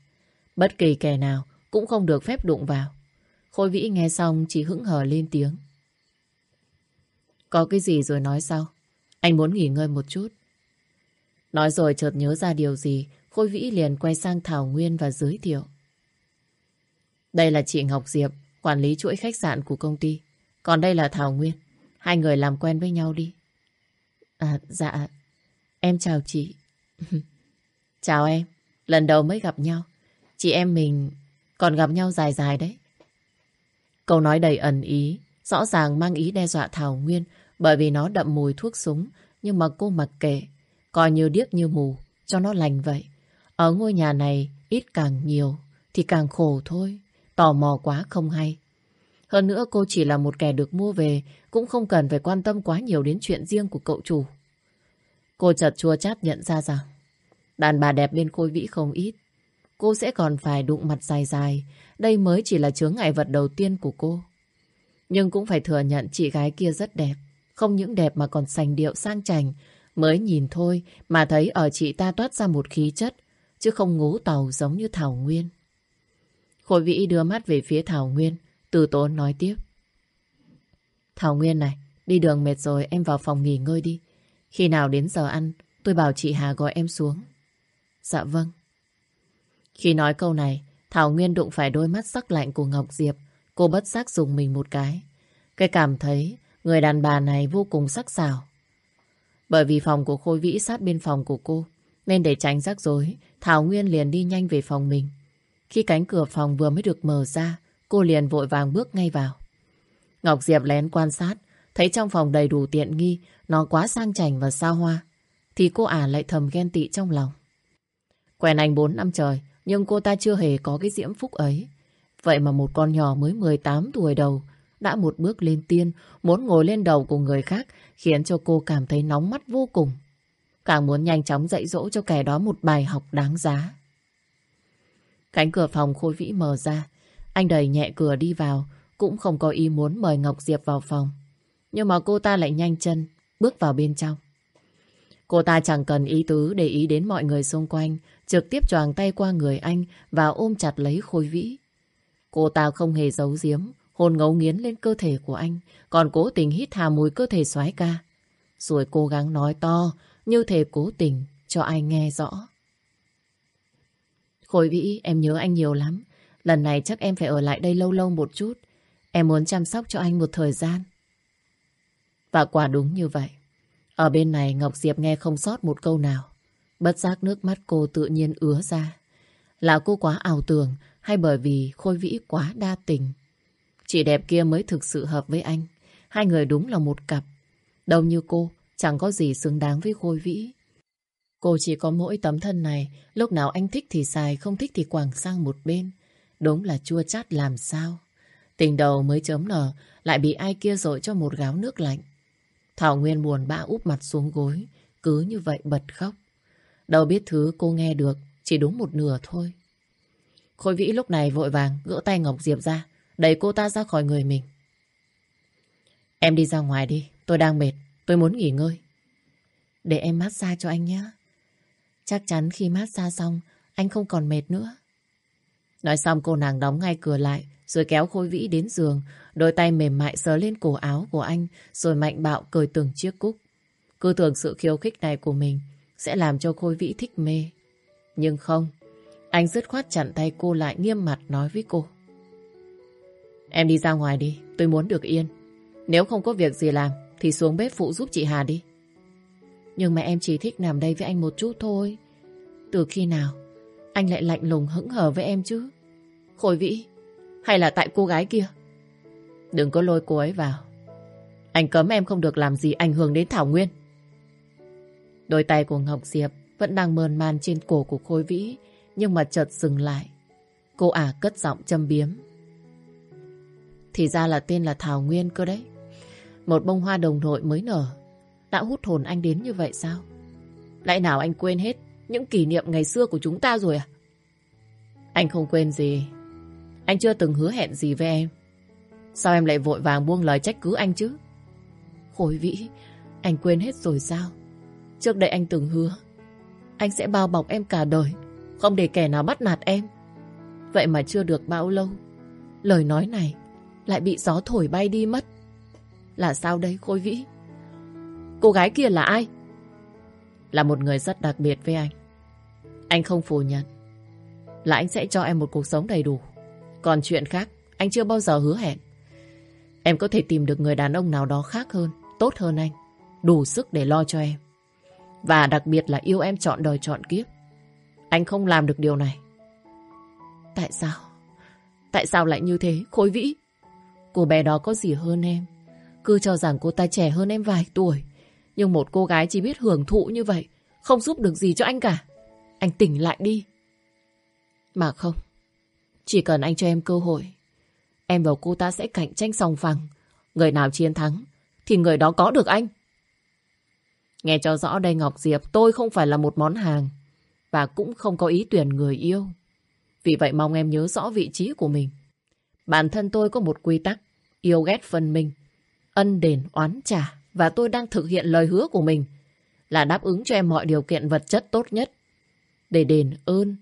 [SPEAKER 1] Bất kỳ kẻ nào cũng không được phép đụng vào. Khôi Vĩ nghe xong chỉ hững hờ lên tiếng. Có cái gì rồi nói sau? Anh muốn nghỉ ngơi một chút. Nói rồi chợt nhớ ra điều gì, Khôi Vĩ liền quay sang Thảo Nguyên và giới thiệu. Đây là chị Ngọc Diệp, quản lý chuỗi khách sạn của công ty. Còn đây là Thảo Nguyên. Hai người làm quen với nhau đi. À, dạ. Em chào chị. chào em. Lần đầu mới gặp nhau. Chị em mình còn gặp nhau dài dài đấy. Câu nói đầy ẩn ý, rõ ràng mang ý đe dọa Thảo Nguyên bởi vì nó đậm mùi thuốc súng, nhưng mà cô mặc kệ, coi như điếc như mù, cho nó lành vậy. Ở ngôi nhà này, ít càng nhiều, thì càng khổ thôi, tò mò quá không hay. Hơn nữa cô chỉ là một kẻ được mua về, cũng không cần phải quan tâm quá nhiều đến chuyện riêng của cậu chủ. Cô chợt chua chát nhận ra rằng, đàn bà đẹp bên Khôi Vĩ không ít. Cô sẽ còn phải đụng mặt dài dài, đây mới chỉ là chướng ngại vật đầu tiên của cô. Nhưng cũng phải thừa nhận chị gái kia rất đẹp. Không những đẹp mà còn sành điệu sang chảnh. Mới nhìn thôi mà thấy ở chị ta toát ra một khí chất, chứ không ngố tàu giống như Thảo Nguyên. Khôi Vĩ đưa mắt về phía Thảo Nguyên, từ tốn nói tiếp. Thảo Nguyên này, đi đường mệt rồi em vào phòng nghỉ ngơi đi. Khi nào đến giờ ăn, tôi bảo chị Hà gọi em xuống. Dạ vâng. Khi nói câu này, Thảo Nguyên đụng phải đôi mắt sắc lạnh của Ngọc Diệp. Cô bất giác dùng mình một cái. Cái cảm thấy người đàn bà này vô cùng sắc sảo. Bởi vì phòng của Khôi Vĩ sát bên phòng của cô, nên để tránh rắc rối, Thảo Nguyên liền đi nhanh về phòng mình. Khi cánh cửa phòng vừa mới được mở ra, cô liền vội vàng bước ngay vào. Ngọc Diệp lén quan sát, thấy trong phòng đầy đủ tiện nghi, nó quá sang chảnh và xa hoa, thì cô ả lại thầm ghen tị trong lòng. Quen anh 4 năm trời, nhưng cô ta chưa hề có cái diễm phúc ấy. Vậy mà một con nhỏ mới 18 tuổi đầu đã một bước lên tiên, muốn ngồi lên đầu của người khác, khiến cho cô cảm thấy nóng mắt vô cùng. Càng muốn nhanh chóng dạy dỗ cho kẻ đó một bài học đáng giá. Cánh cửa phòng khôi vĩ mở ra, anh đẩy nhẹ cửa đi vào, cũng không có ý muốn mời Ngọc Diệp vào phòng. Nhưng mà cô ta lại nhanh chân, bước vào bên trong. Cô ta chẳng cần ý tứ để ý đến mọi người xung quanh, trực tiếp choàng tay qua người anh và ôm chặt lấy Khôi Vĩ. Cô ta không hề giấu giếm, hôn ngấu nghiến lên cơ thể của anh, còn cố tình hít hà mùi cơ thể xoái ca. Rồi cố gắng nói to, như thể cố tình cho anh nghe rõ. Khôi Vĩ, em nhớ anh nhiều lắm. Lần này chắc em phải ở lại đây lâu lâu một chút. Em muốn chăm sóc cho anh một thời gian. Và quả đúng như vậy. Ở bên này Ngọc Diệp nghe không sót một câu nào. Bất giác nước mắt cô tự nhiên ứa ra. Là cô quá ảo tưởng hay bởi vì Khôi Vĩ quá đa tình. Chị đẹp kia mới thực sự hợp với anh. Hai người đúng là một cặp. Đâu như cô, chẳng có gì xứng đáng với Khôi Vĩ. Cô chỉ có mỗi tấm thân này, lúc nào anh thích thì xài, không thích thì quảng sang một bên. Đúng là chua chát làm sao. Tình đầu mới chớm nở, lại bị ai kia dội cho một gáo nước lạnh. Thảo Nguyên buồn bã úp mặt xuống gối, cứ như vậy bật khóc. Đâu biết thứ cô nghe được, chỉ đúng một nửa thôi. Khôi Vĩ lúc này vội vàng gỡ tay Ngọc Diệp ra, đẩy cô ta ra khỏi người mình. Em đi ra ngoài đi, tôi đang mệt, tôi muốn nghỉ ngơi. Để em massage cho anh nhé. Chắc chắn khi massage xong, anh không còn mệt nữa. Nói xong cô nàng đóng ngay cửa lại, rồi kéo Khôi Vĩ đến giường, đôi tay mềm mại sờ lên cổ áo của anh, rồi mạnh bạo cởi từng chiếc cúc. Cứ tưởng sự khiêu khích này của mình sẽ làm cho Khôi Vĩ thích mê. Nhưng không, anh dứt khoát chặn tay cô lại nghiêm mặt nói với cô. Em đi ra ngoài đi, tôi muốn được yên. Nếu không có việc gì làm, thì xuống bếp phụ giúp chị Hà đi. Nhưng mà em chỉ thích nằm đây với anh một chút thôi. Từ khi nào anh lại lạnh lùng hững hờ với em chứ? Khôi Vĩ, hay là tại cô gái kia? Đừng có lôi cô ấy vào. Anh cấm em không được làm gì ảnh hưởng đến Thảo Nguyên. Đôi tay của Ngọc Diệp vẫn đang mờn man trên cổ của Khôi Vĩ, nhưng mà chợt dừng lại. Cô ả cất giọng châm biếm. Thì ra là tên là Thảo Nguyên cơ đấy. Một bông hoa đồng nội mới nở. Đã hút hồn anh đến như vậy sao? Lại nào anh quên hết những kỷ niệm ngày xưa của chúng ta rồi à? Anh không quên gì. Anh chưa từng hứa hẹn gì với em. Sao em lại vội vàng buông lời trách cứ anh chứ? Khối vĩ, anh quên hết rồi sao? Trước đây anh từng hứa, Anh sẽ bao bọc em cả đời, Không để kẻ nào bắt nạt em. Vậy mà chưa được bao lâu, Lời nói này Lại bị gió thổi bay đi mất. Là sao đây, Khôi Vĩ? Cô gái kia là ai? Là một người rất đặc biệt với anh. Anh không phủ nhận Là anh sẽ cho em một cuộc sống đầy đủ. Còn chuyện khác, Anh chưa bao giờ hứa hẹn. Em có thể tìm được người đàn ông nào đó khác hơn, Tốt hơn anh. Đủ sức để lo cho em và đặc biệt là yêu em chọn đời chọn kiếp. Anh không làm được điều này. Tại sao? Tại sao lại như thế, Khối Vĩ? Cô bé đó có gì hơn em? Cứ cho rằng cô ta trẻ hơn em vài tuổi. Nhưng một cô gái chỉ biết hưởng thụ như vậy, không giúp được gì cho anh cả. Anh tỉnh lại đi. Mà không, chỉ cần anh cho em cơ hội, em và cô ta sẽ cạnh tranh sòng phẳng. Người nào chiến thắng, thì người đó có được anh. Nghe cho rõ đây Ngọc Diệp, tôi không phải là một món hàng và cũng không có ý tuyển người yêu. Vì vậy mong em nhớ rõ vị trí của mình. Bản thân tôi có một quy tắc, yêu ghét phân minh, ân đền oán trả và tôi đang thực hiện lời hứa của mình là đáp ứng cho em mọi điều kiện vật chất tốt nhất để đền ơn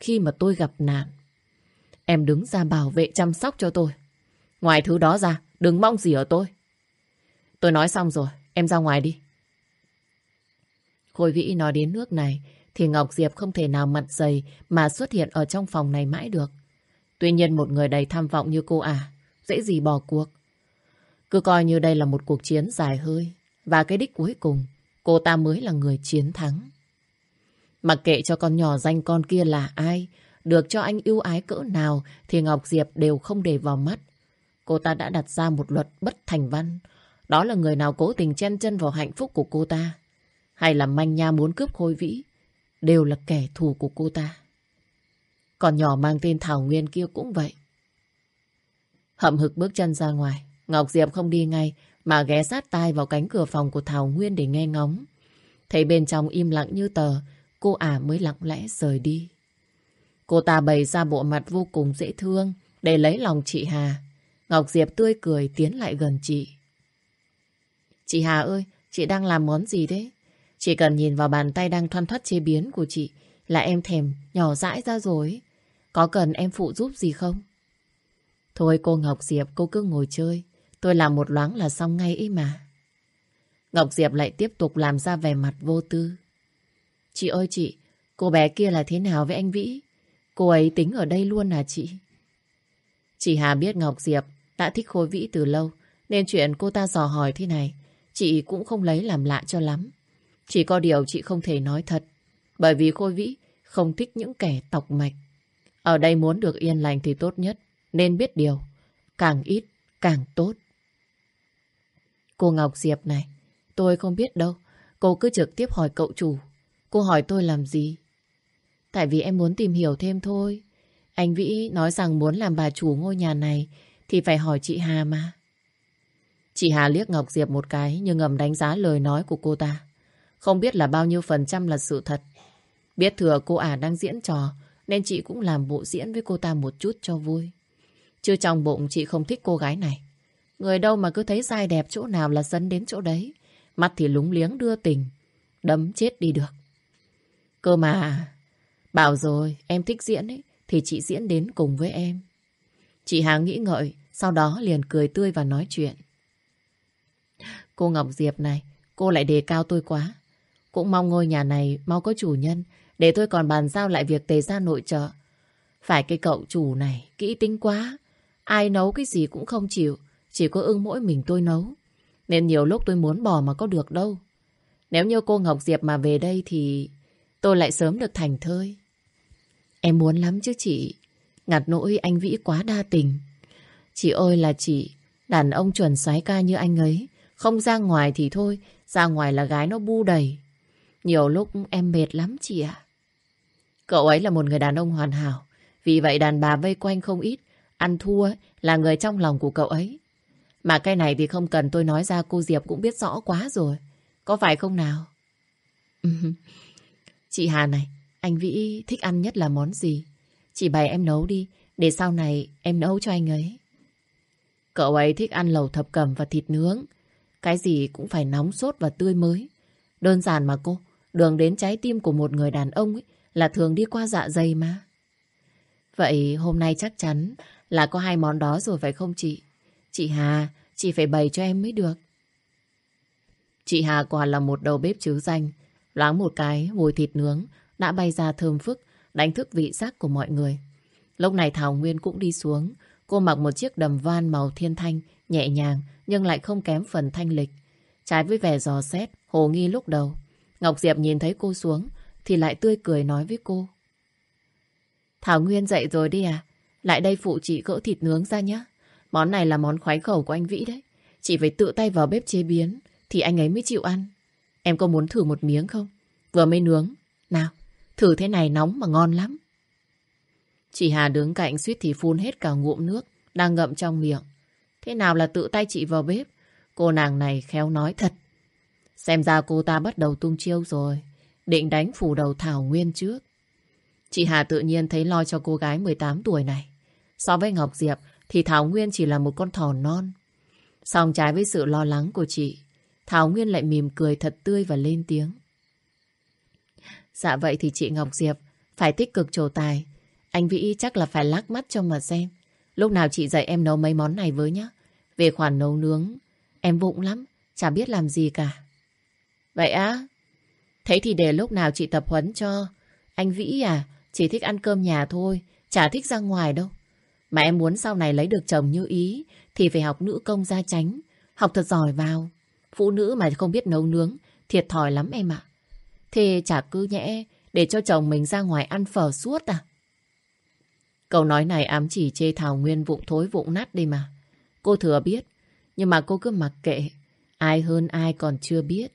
[SPEAKER 1] khi mà tôi gặp nạn. Em đứng ra bảo vệ chăm sóc cho tôi. Ngoài thứ đó ra, đừng mong gì ở tôi. Tôi nói xong rồi, em ra ngoài đi. Khôi Vĩ nói đến nước này thì Ngọc Diệp không thể nào mặt dày mà xuất hiện ở trong phòng này mãi được. Tuy nhiên một người đầy tham vọng như cô à, dễ gì bỏ cuộc. Cứ coi như đây là một cuộc chiến dài hơi và cái đích cuối cùng cô ta mới là người chiến thắng. Mặc kệ cho con nhỏ danh con kia là ai, được cho anh ưu ái cỡ nào thì Ngọc Diệp đều không để vào mắt. Cô ta đã đặt ra một luật bất thành văn. Đó là người nào cố tình chen chân vào hạnh phúc của cô ta hay là manh nha muốn cướp khôi vĩ đều là kẻ thù của cô ta. Còn nhỏ mang tên Thảo Nguyên kia cũng vậy. Hậm hực bước chân ra ngoài, Ngọc Diệp không đi ngay mà ghé sát tai vào cánh cửa phòng của Thảo Nguyên để nghe ngóng. Thấy bên trong im lặng như tờ, cô ả mới lặng lẽ rời đi. Cô ta bày ra bộ mặt vô cùng dễ thương để lấy lòng chị Hà. Ngọc Diệp tươi cười tiến lại gần chị. Chị Hà ơi, chị đang làm món gì thế? Chỉ cần nhìn vào bàn tay đang thoăn thoắt chế biến của chị là em thèm nhỏ dãi ra rồi. Có cần em phụ giúp gì không? Thôi cô Ngọc Diệp, cô cứ ngồi chơi. Tôi làm một loáng là xong ngay ý mà. Ngọc Diệp lại tiếp tục làm ra vẻ mặt vô tư. Chị ơi chị, cô bé kia là thế nào với anh Vĩ? Cô ấy tính ở đây luôn à chị? Chị Hà biết Ngọc Diệp đã thích Khôi Vĩ từ lâu, nên chuyện cô ta dò hỏi thế này, chị cũng không lấy làm lạ cho lắm. Chỉ có điều chị không thể nói thật. Bởi vì Khôi Vĩ không thích những kẻ tọc mạch. Ở đây muốn được yên lành thì tốt nhất. Nên biết điều. Càng ít, càng tốt. Cô Ngọc Diệp này, tôi không biết đâu. Cô cứ trực tiếp hỏi cậu chủ. Cô hỏi tôi làm gì? Tại vì em muốn tìm hiểu thêm thôi. Anh Vĩ nói rằng muốn làm bà chủ ngôi nhà này thì phải hỏi chị Hà mà. Chị Hà liếc Ngọc Diệp một cái nhưng ngầm đánh giá lời nói của cô ta. Không biết là bao nhiêu phần trăm là sự thật. Biết thừa cô ả đang diễn trò nên chị cũng làm bộ diễn với cô ta một chút cho vui. Chứ trong bụng chị không thích cô gái này. Người đâu mà cứ thấy dai đẹp chỗ nào là dẫn đến chỗ đấy. Mặt thì lúng liếng đưa tình. Đấm chết đi được. Cơ mà... Bảo rồi, em thích diễn ấy, thì chị diễn đến cùng với em. Chị Hà nghĩ ngợi, sau đó liền cười tươi và nói chuyện. Cô Ngọc Diệp này, cô lại đề cao tôi quá. Cũng mong ngôi nhà này mau có chủ nhân, để tôi còn bàn giao lại việc tề ra nội trợ. Phải cái cậu chủ này, kỹ tính quá. Ai nấu cái gì cũng không chịu, chỉ có ưng mỗi mình tôi nấu. Nên nhiều lúc tôi muốn bỏ mà có được đâu. Nếu như cô Ngọc Diệp mà về đây thì tôi lại sớm được thành thơi. Em muốn lắm chứ chị. Ngặt nỗi anh Vĩ quá đa tình. Chị ơi là chị, đàn ông chuẩn xoái ca như anh ấy. Không ra ngoài thì thôi, ra ngoài là gái nó bu đầy. Nhiều lúc em mệt lắm chị ạ. Cậu ấy là một người đàn ông hoàn hảo. Vì vậy đàn bà vây quanh không ít. Ăn thua là người trong lòng của cậu ấy. Mà cái này thì không cần tôi nói ra cô Diệp cũng biết rõ quá rồi. Có phải không nào? chị Hà này, anh Vĩ thích ăn nhất là món gì? Chị bày em nấu đi, để sau này em nấu cho anh ấy. Cậu ấy thích ăn lẩu thập cẩm và thịt nướng. Cái gì cũng phải nóng sốt và tươi mới. Đơn giản mà cô, đường đến trái tim của một người đàn ông ấy là thường đi qua dạ dày mà. Vậy hôm nay chắc chắn là có hai món đó rồi phải không chị? Chị Hà, chị phải bày cho em mới được. Chị Hà quả là một đầu bếp chứ danh. Loáng một cái, mùi thịt nướng đã bay ra thơm phức, đánh thức vị giác của mọi người. Lúc này Thảo Nguyên cũng đi xuống. Cô mặc một chiếc đầm van màu thiên thanh, nhẹ nhàng nhưng lại không kém phần thanh lịch. Trái với vẻ giò xét, hồ nghi lúc đầu. Ngọc Diệp nhìn thấy cô xuống thì lại tươi cười nói với cô. Thảo Nguyên dậy rồi đi à? Lại đây phụ chị gỡ thịt nướng ra nhé. Món này là món khoái khẩu của anh Vĩ đấy. Chị phải tự tay vào bếp chế biến thì anh ấy mới chịu ăn. Em có muốn thử một miếng không? Vừa mới nướng. Nào, thử thế này nóng mà ngon lắm. Chị Hà đứng cạnh suýt thì phun hết cả ngụm nước đang ngậm trong miệng. Thế nào là tự tay chị vào bếp? Cô nàng này khéo nói thật. Xem ra cô ta bắt đầu tung chiêu rồi. Định đánh phủ đầu Thảo Nguyên trước. Chị Hà tự nhiên thấy lo cho cô gái 18 tuổi này. So với Ngọc Diệp thì Thảo Nguyên chỉ là một con thỏ non. Song trái với sự lo lắng của chị, Thảo Nguyên lại mỉm cười thật tươi và lên tiếng. Dạ vậy thì chị Ngọc Diệp phải tích cực trổ tài. Anh Vĩ chắc là phải lắc mắt cho mà xem. Lúc nào chị dạy em nấu mấy món này với nhá. Về khoản nấu nướng, em vụng lắm, chả biết làm gì cả. Vậy á? Thế thì để lúc nào chị tập huấn cho. Anh Vĩ à, chỉ thích ăn cơm nhà thôi, chả thích ra ngoài đâu. Mà em muốn sau này lấy được chồng như ý thì phải học nữ công gia tránh, học thật giỏi vào. Phụ nữ mà không biết nấu nướng, thiệt thòi lắm em ạ. Thế chả cứ nhẽ để cho chồng mình ra ngoài ăn phở suốt à? Câu nói này ám chỉ chê Thảo Nguyên vụng thối vụng nát đi mà. Cô thừa biết, nhưng mà cô cứ mặc kệ. Ai hơn ai còn chưa biết.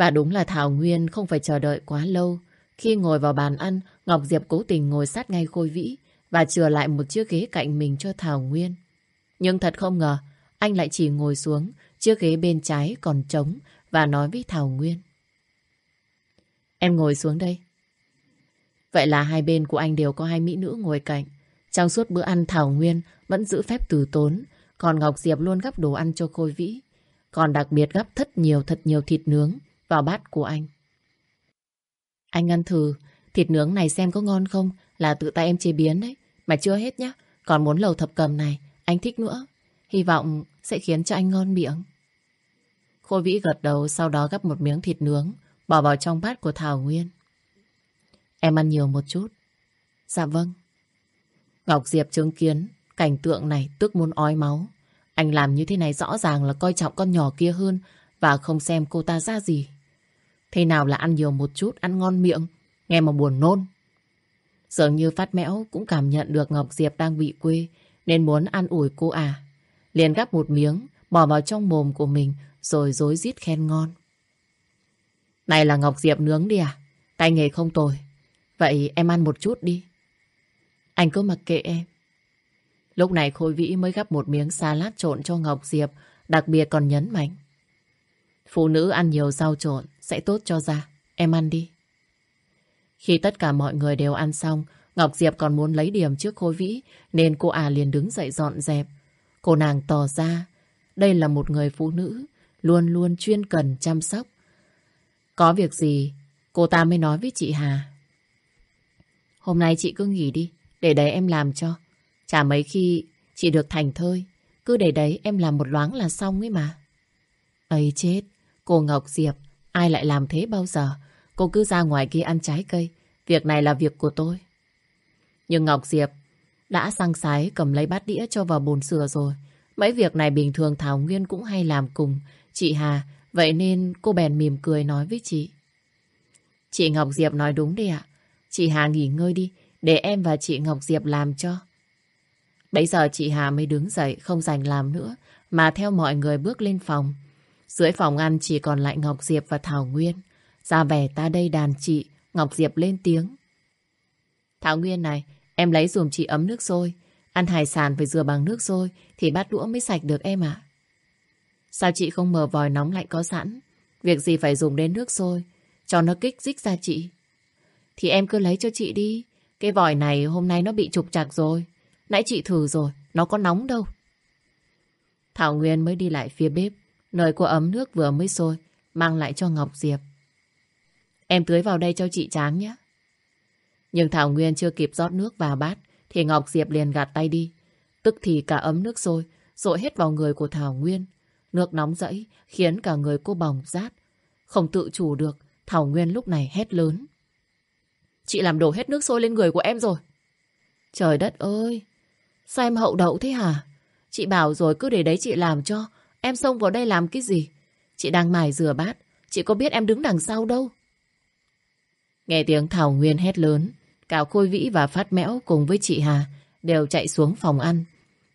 [SPEAKER 1] Và đúng là Thảo Nguyên không phải chờ đợi quá lâu. Khi ngồi vào bàn ăn, Ngọc Diệp cố tình ngồi sát ngay Khôi Vĩ và chừa lại một chiếc ghế cạnh mình cho Thảo Nguyên. Nhưng thật không ngờ, anh lại chỉ ngồi xuống, chiếc ghế bên trái còn trống và nói với Thảo Nguyên. Em ngồi xuống đây. Vậy là hai bên của anh đều có hai mỹ nữ ngồi cạnh. Trong suốt bữa ăn Thảo Nguyên vẫn giữ phép từ tốn, còn Ngọc Diệp luôn gắp đồ ăn cho Khôi Vĩ. Còn đặc biệt gắp thật nhiều thật nhiều thịt nướng vào bát của anh. Anh ăn thử, thịt nướng này xem có ngon không, là tự tay em chế biến đấy. Mà chưa hết nhá, còn muốn lầu thập cầm này, anh thích nữa. Hy vọng sẽ khiến cho anh ngon miệng. Khôi Vĩ gật đầu, sau đó gắp một miếng thịt nướng, bỏ vào trong bát của Thảo Nguyên. Em ăn nhiều một chút. Dạ vâng. Ngọc Diệp chứng kiến cảnh tượng này tức muốn ói máu. Anh làm như thế này rõ ràng là coi trọng con nhỏ kia hơn và không xem cô ta ra gì. Thế nào là ăn nhiều một chút, ăn ngon miệng, nghe mà buồn nôn. Dường như Phát Mẽo cũng cảm nhận được Ngọc Diệp đang bị quê nên muốn ăn ủi cô à. Liền gắp một miếng, bỏ vào trong mồm của mình rồi dối rít khen ngon. Này là Ngọc Diệp nướng đi à? Tay nghề không tồi. Vậy em ăn một chút đi. Anh cứ mặc kệ em. Lúc này Khôi Vĩ mới gắp một miếng salad trộn cho Ngọc Diệp, đặc biệt còn nhấn mạnh. Phụ nữ ăn nhiều rau trộn sẽ tốt cho da. Em ăn đi. Khi tất cả mọi người đều ăn xong, Ngọc Diệp còn muốn lấy điểm trước Khôi Vĩ, nên cô à liền đứng dậy dọn dẹp. Cô nàng tỏ ra, đây là một người phụ nữ, luôn luôn chuyên cần chăm sóc. Có việc gì, cô ta mới nói với chị Hà. Hôm nay chị cứ nghỉ đi, để đấy em làm cho. Chả mấy khi chị được thành thơi, cứ để đấy em làm một loáng là xong ấy mà. ấy chết, cô Ngọc Diệp, ai lại làm thế bao giờ? Cô cứ ra ngoài kia ăn trái cây, việc này là việc của tôi. Nhưng Ngọc Diệp đã sang sái cầm lấy bát đĩa cho vào bồn sửa rồi. Mấy việc này bình thường Thảo Nguyên cũng hay làm cùng chị Hà, vậy nên cô bèn mỉm cười nói với chị. Chị Ngọc Diệp nói đúng đi ạ. Chị Hà nghỉ ngơi đi, để em và chị Ngọc Diệp làm cho. Bây giờ chị Hà mới đứng dậy, không dành làm nữa, mà theo mọi người bước lên phòng. Dưới phòng ăn chỉ còn lại Ngọc Diệp và Thảo Nguyên. Ra vẻ ta đây đàn chị, Ngọc Diệp lên tiếng. Thảo Nguyên này, em lấy dùm chị ấm nước sôi. Ăn hải sản phải rửa bằng nước sôi thì bát đũa mới sạch được em ạ. Sao chị không mở vòi nóng lạnh có sẵn? Việc gì phải dùng đến nước sôi cho nó kích dích ra chị. Thì em cứ lấy cho chị đi. Cái vòi này hôm nay nó bị trục trặc rồi. Nãy chị thử rồi, nó có nóng đâu. Thảo Nguyên mới đi lại phía bếp, nơi cô ấm nước vừa mới sôi, mang lại cho Ngọc Diệp. Em tưới vào đây cho chị chán nhé. Nhưng Thảo Nguyên chưa kịp rót nước vào bát, thì Ngọc Diệp liền gạt tay đi. Tức thì cả ấm nước sôi, rội hết vào người của Thảo Nguyên. Nước nóng dẫy khiến cả người cô bỏng rát. Không tự chủ được, Thảo Nguyên lúc này hét lớn. Chị làm đổ hết nước sôi lên người của em rồi. Trời đất ơi, sao em hậu đậu thế hả? Chị bảo rồi cứ để đấy chị làm cho. Em xông vào đây làm cái gì? Chị đang mải rửa bát. Chị có biết em đứng đằng sau đâu. Nghe tiếng Thảo Nguyên hét lớn. Cả Khôi Vĩ và Phát Mẽo cùng với chị Hà đều chạy xuống phòng ăn.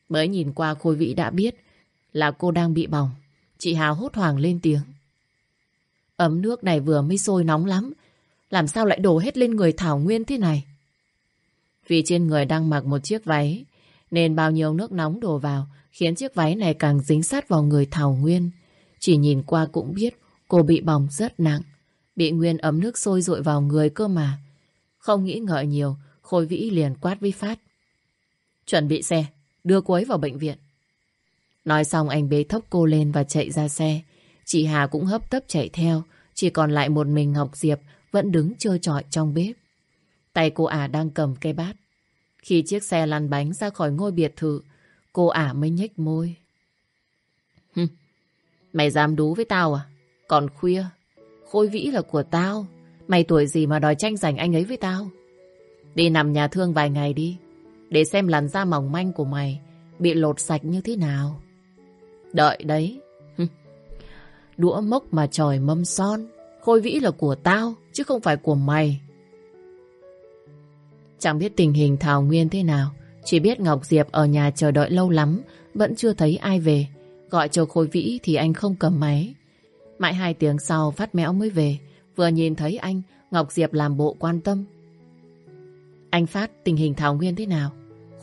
[SPEAKER 1] Mới nhìn qua Khôi Vĩ đã biết là cô đang bị bỏng. Chị Hà hốt hoảng lên tiếng. Ấm nước này vừa mới sôi nóng lắm. Làm sao lại đổ hết lên người Thảo Nguyên thế này? Vì trên người đang mặc một chiếc váy, nên bao nhiêu nước nóng đổ vào khiến chiếc váy này càng dính sát vào người Thảo Nguyên. Chỉ nhìn qua cũng biết cô bị bỏng rất nặng. Bị Nguyên ấm nước sôi rội vào người cơ mà. Không nghĩ ngợi nhiều, Khôi Vĩ liền quát với Phát. Chuẩn bị xe, đưa cô ấy vào bệnh viện. Nói xong anh bế thốc cô lên và chạy ra xe. Chị Hà cũng hấp tấp chạy theo, chỉ còn lại một mình Ngọc Diệp vẫn đứng trơ trọi trong bếp. Tay cô ả đang cầm cây bát. Khi chiếc xe lăn bánh ra khỏi ngôi biệt thự, cô ả mới nhếch môi. Hừm, mày dám đú với tao à? Còn khuya, khôi vĩ là của tao. Mày tuổi gì mà đòi tranh giành anh ấy với tao? Đi nằm nhà thương vài ngày đi, để xem làn da mỏng manh của mày bị lột sạch như thế nào. Đợi đấy. Đũa mốc mà tròi mâm son, khôi vĩ là của tao, chứ không phải của mày. Chẳng biết tình hình Thảo Nguyên thế nào, chỉ biết Ngọc Diệp ở nhà chờ đợi lâu lắm, vẫn chưa thấy ai về. Gọi cho Khôi Vĩ thì anh không cầm máy. Mãi hai tiếng sau Phát Mẽo mới về, vừa nhìn thấy anh, Ngọc Diệp làm bộ quan tâm. Anh Phát, tình hình Thảo Nguyên thế nào?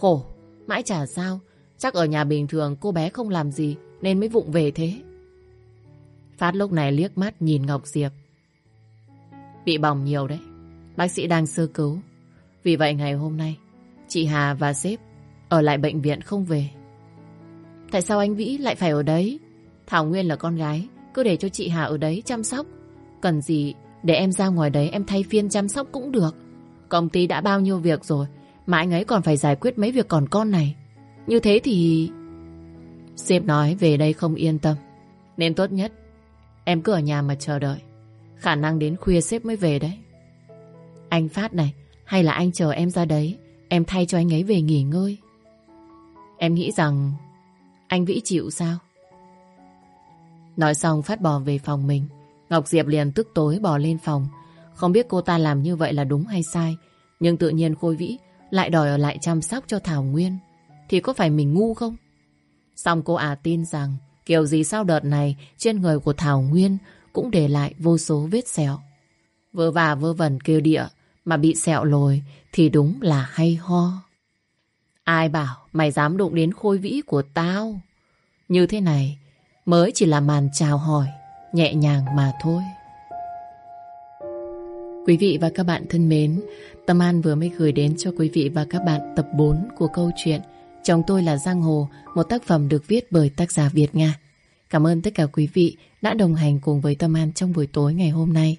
[SPEAKER 1] Khổ, mãi chả sao, chắc ở nhà bình thường cô bé không làm gì nên mới vụng về thế. Phát lúc này liếc mắt nhìn Ngọc Diệp. Bị bỏng nhiều đấy, bác sĩ đang sơ cứu. Vì vậy ngày hôm nay, chị Hà và sếp ở lại bệnh viện không về. Tại sao anh Vĩ lại phải ở đấy? Thảo Nguyên là con gái, cứ để cho chị Hà ở đấy chăm sóc. Cần gì để em ra ngoài đấy em thay phiên chăm sóc cũng được. Công ty đã bao nhiêu việc rồi, mà anh ấy còn phải giải quyết mấy việc còn con này. Như thế thì... Sếp nói về đây không yên tâm. Nên tốt nhất, em cứ ở nhà mà chờ đợi. Khả năng đến khuya sếp mới về đấy. Anh Phát này, hay là anh chờ em ra đấy Em thay cho anh ấy về nghỉ ngơi. Em nghĩ rằng Anh Vĩ chịu sao? Nói xong Phát bò về phòng mình. Ngọc Diệp liền tức tối bò lên phòng. Không biết cô ta làm như vậy là đúng hay sai, Nhưng tự nhiên Khôi Vĩ Lại đòi ở lại chăm sóc cho Thảo Nguyên. Thì có phải mình ngu không? Xong cô à tin rằng Kiểu gì sau đợt này Trên người của Thảo Nguyên cũng để lại vô số vết sẹo. Vơ và vơ vẩn kêu địa mà bị sẹo lồi thì đúng là hay ho. Ai bảo mày dám đụng đến khôi vĩ của tao? Như thế này mới chỉ là màn chào hỏi nhẹ nhàng mà thôi. Quý vị và các bạn thân mến, Tâm An vừa mới gửi đến cho quý vị và các bạn tập 4 của câu chuyện Chồng tôi là Giang Hồ, một tác phẩm được viết bởi tác giả Việt Nga. Cảm ơn tất cả quý vị đã đồng hành cùng với Tâm An trong buổi tối ngày hôm nay.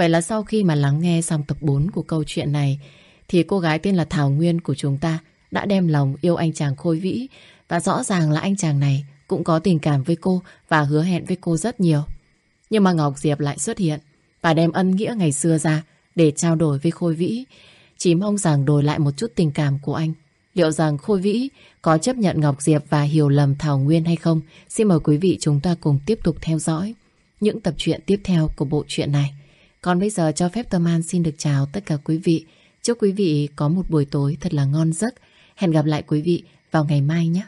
[SPEAKER 1] Vậy là sau khi mà lắng nghe xong tập 4 của câu chuyện này, thì cô gái tên là Thảo Nguyên của chúng ta đã đem lòng yêu anh chàng Khôi Vĩ và rõ ràng là anh chàng này cũng có tình cảm với cô và hứa hẹn với cô rất nhiều. Nhưng mà Ngọc Diệp lại xuất hiện và đem ân nghĩa ngày xưa ra để trao đổi với Khôi Vĩ. Chỉ mong rằng đổi lại một chút tình cảm của anh. Liệu rằng Khôi Vĩ có chấp nhận Ngọc Diệp và hiểu lầm Thảo Nguyên hay không? Xin mời quý vị chúng ta cùng tiếp tục theo dõi những tập truyện tiếp theo của bộ truyện này. Còn bây giờ cho phép Tâm An xin được chào tất cả quý vị. Chúc quý vị có một buổi tối thật là ngon giấc. Hẹn gặp lại quý vị vào ngày mai nhé.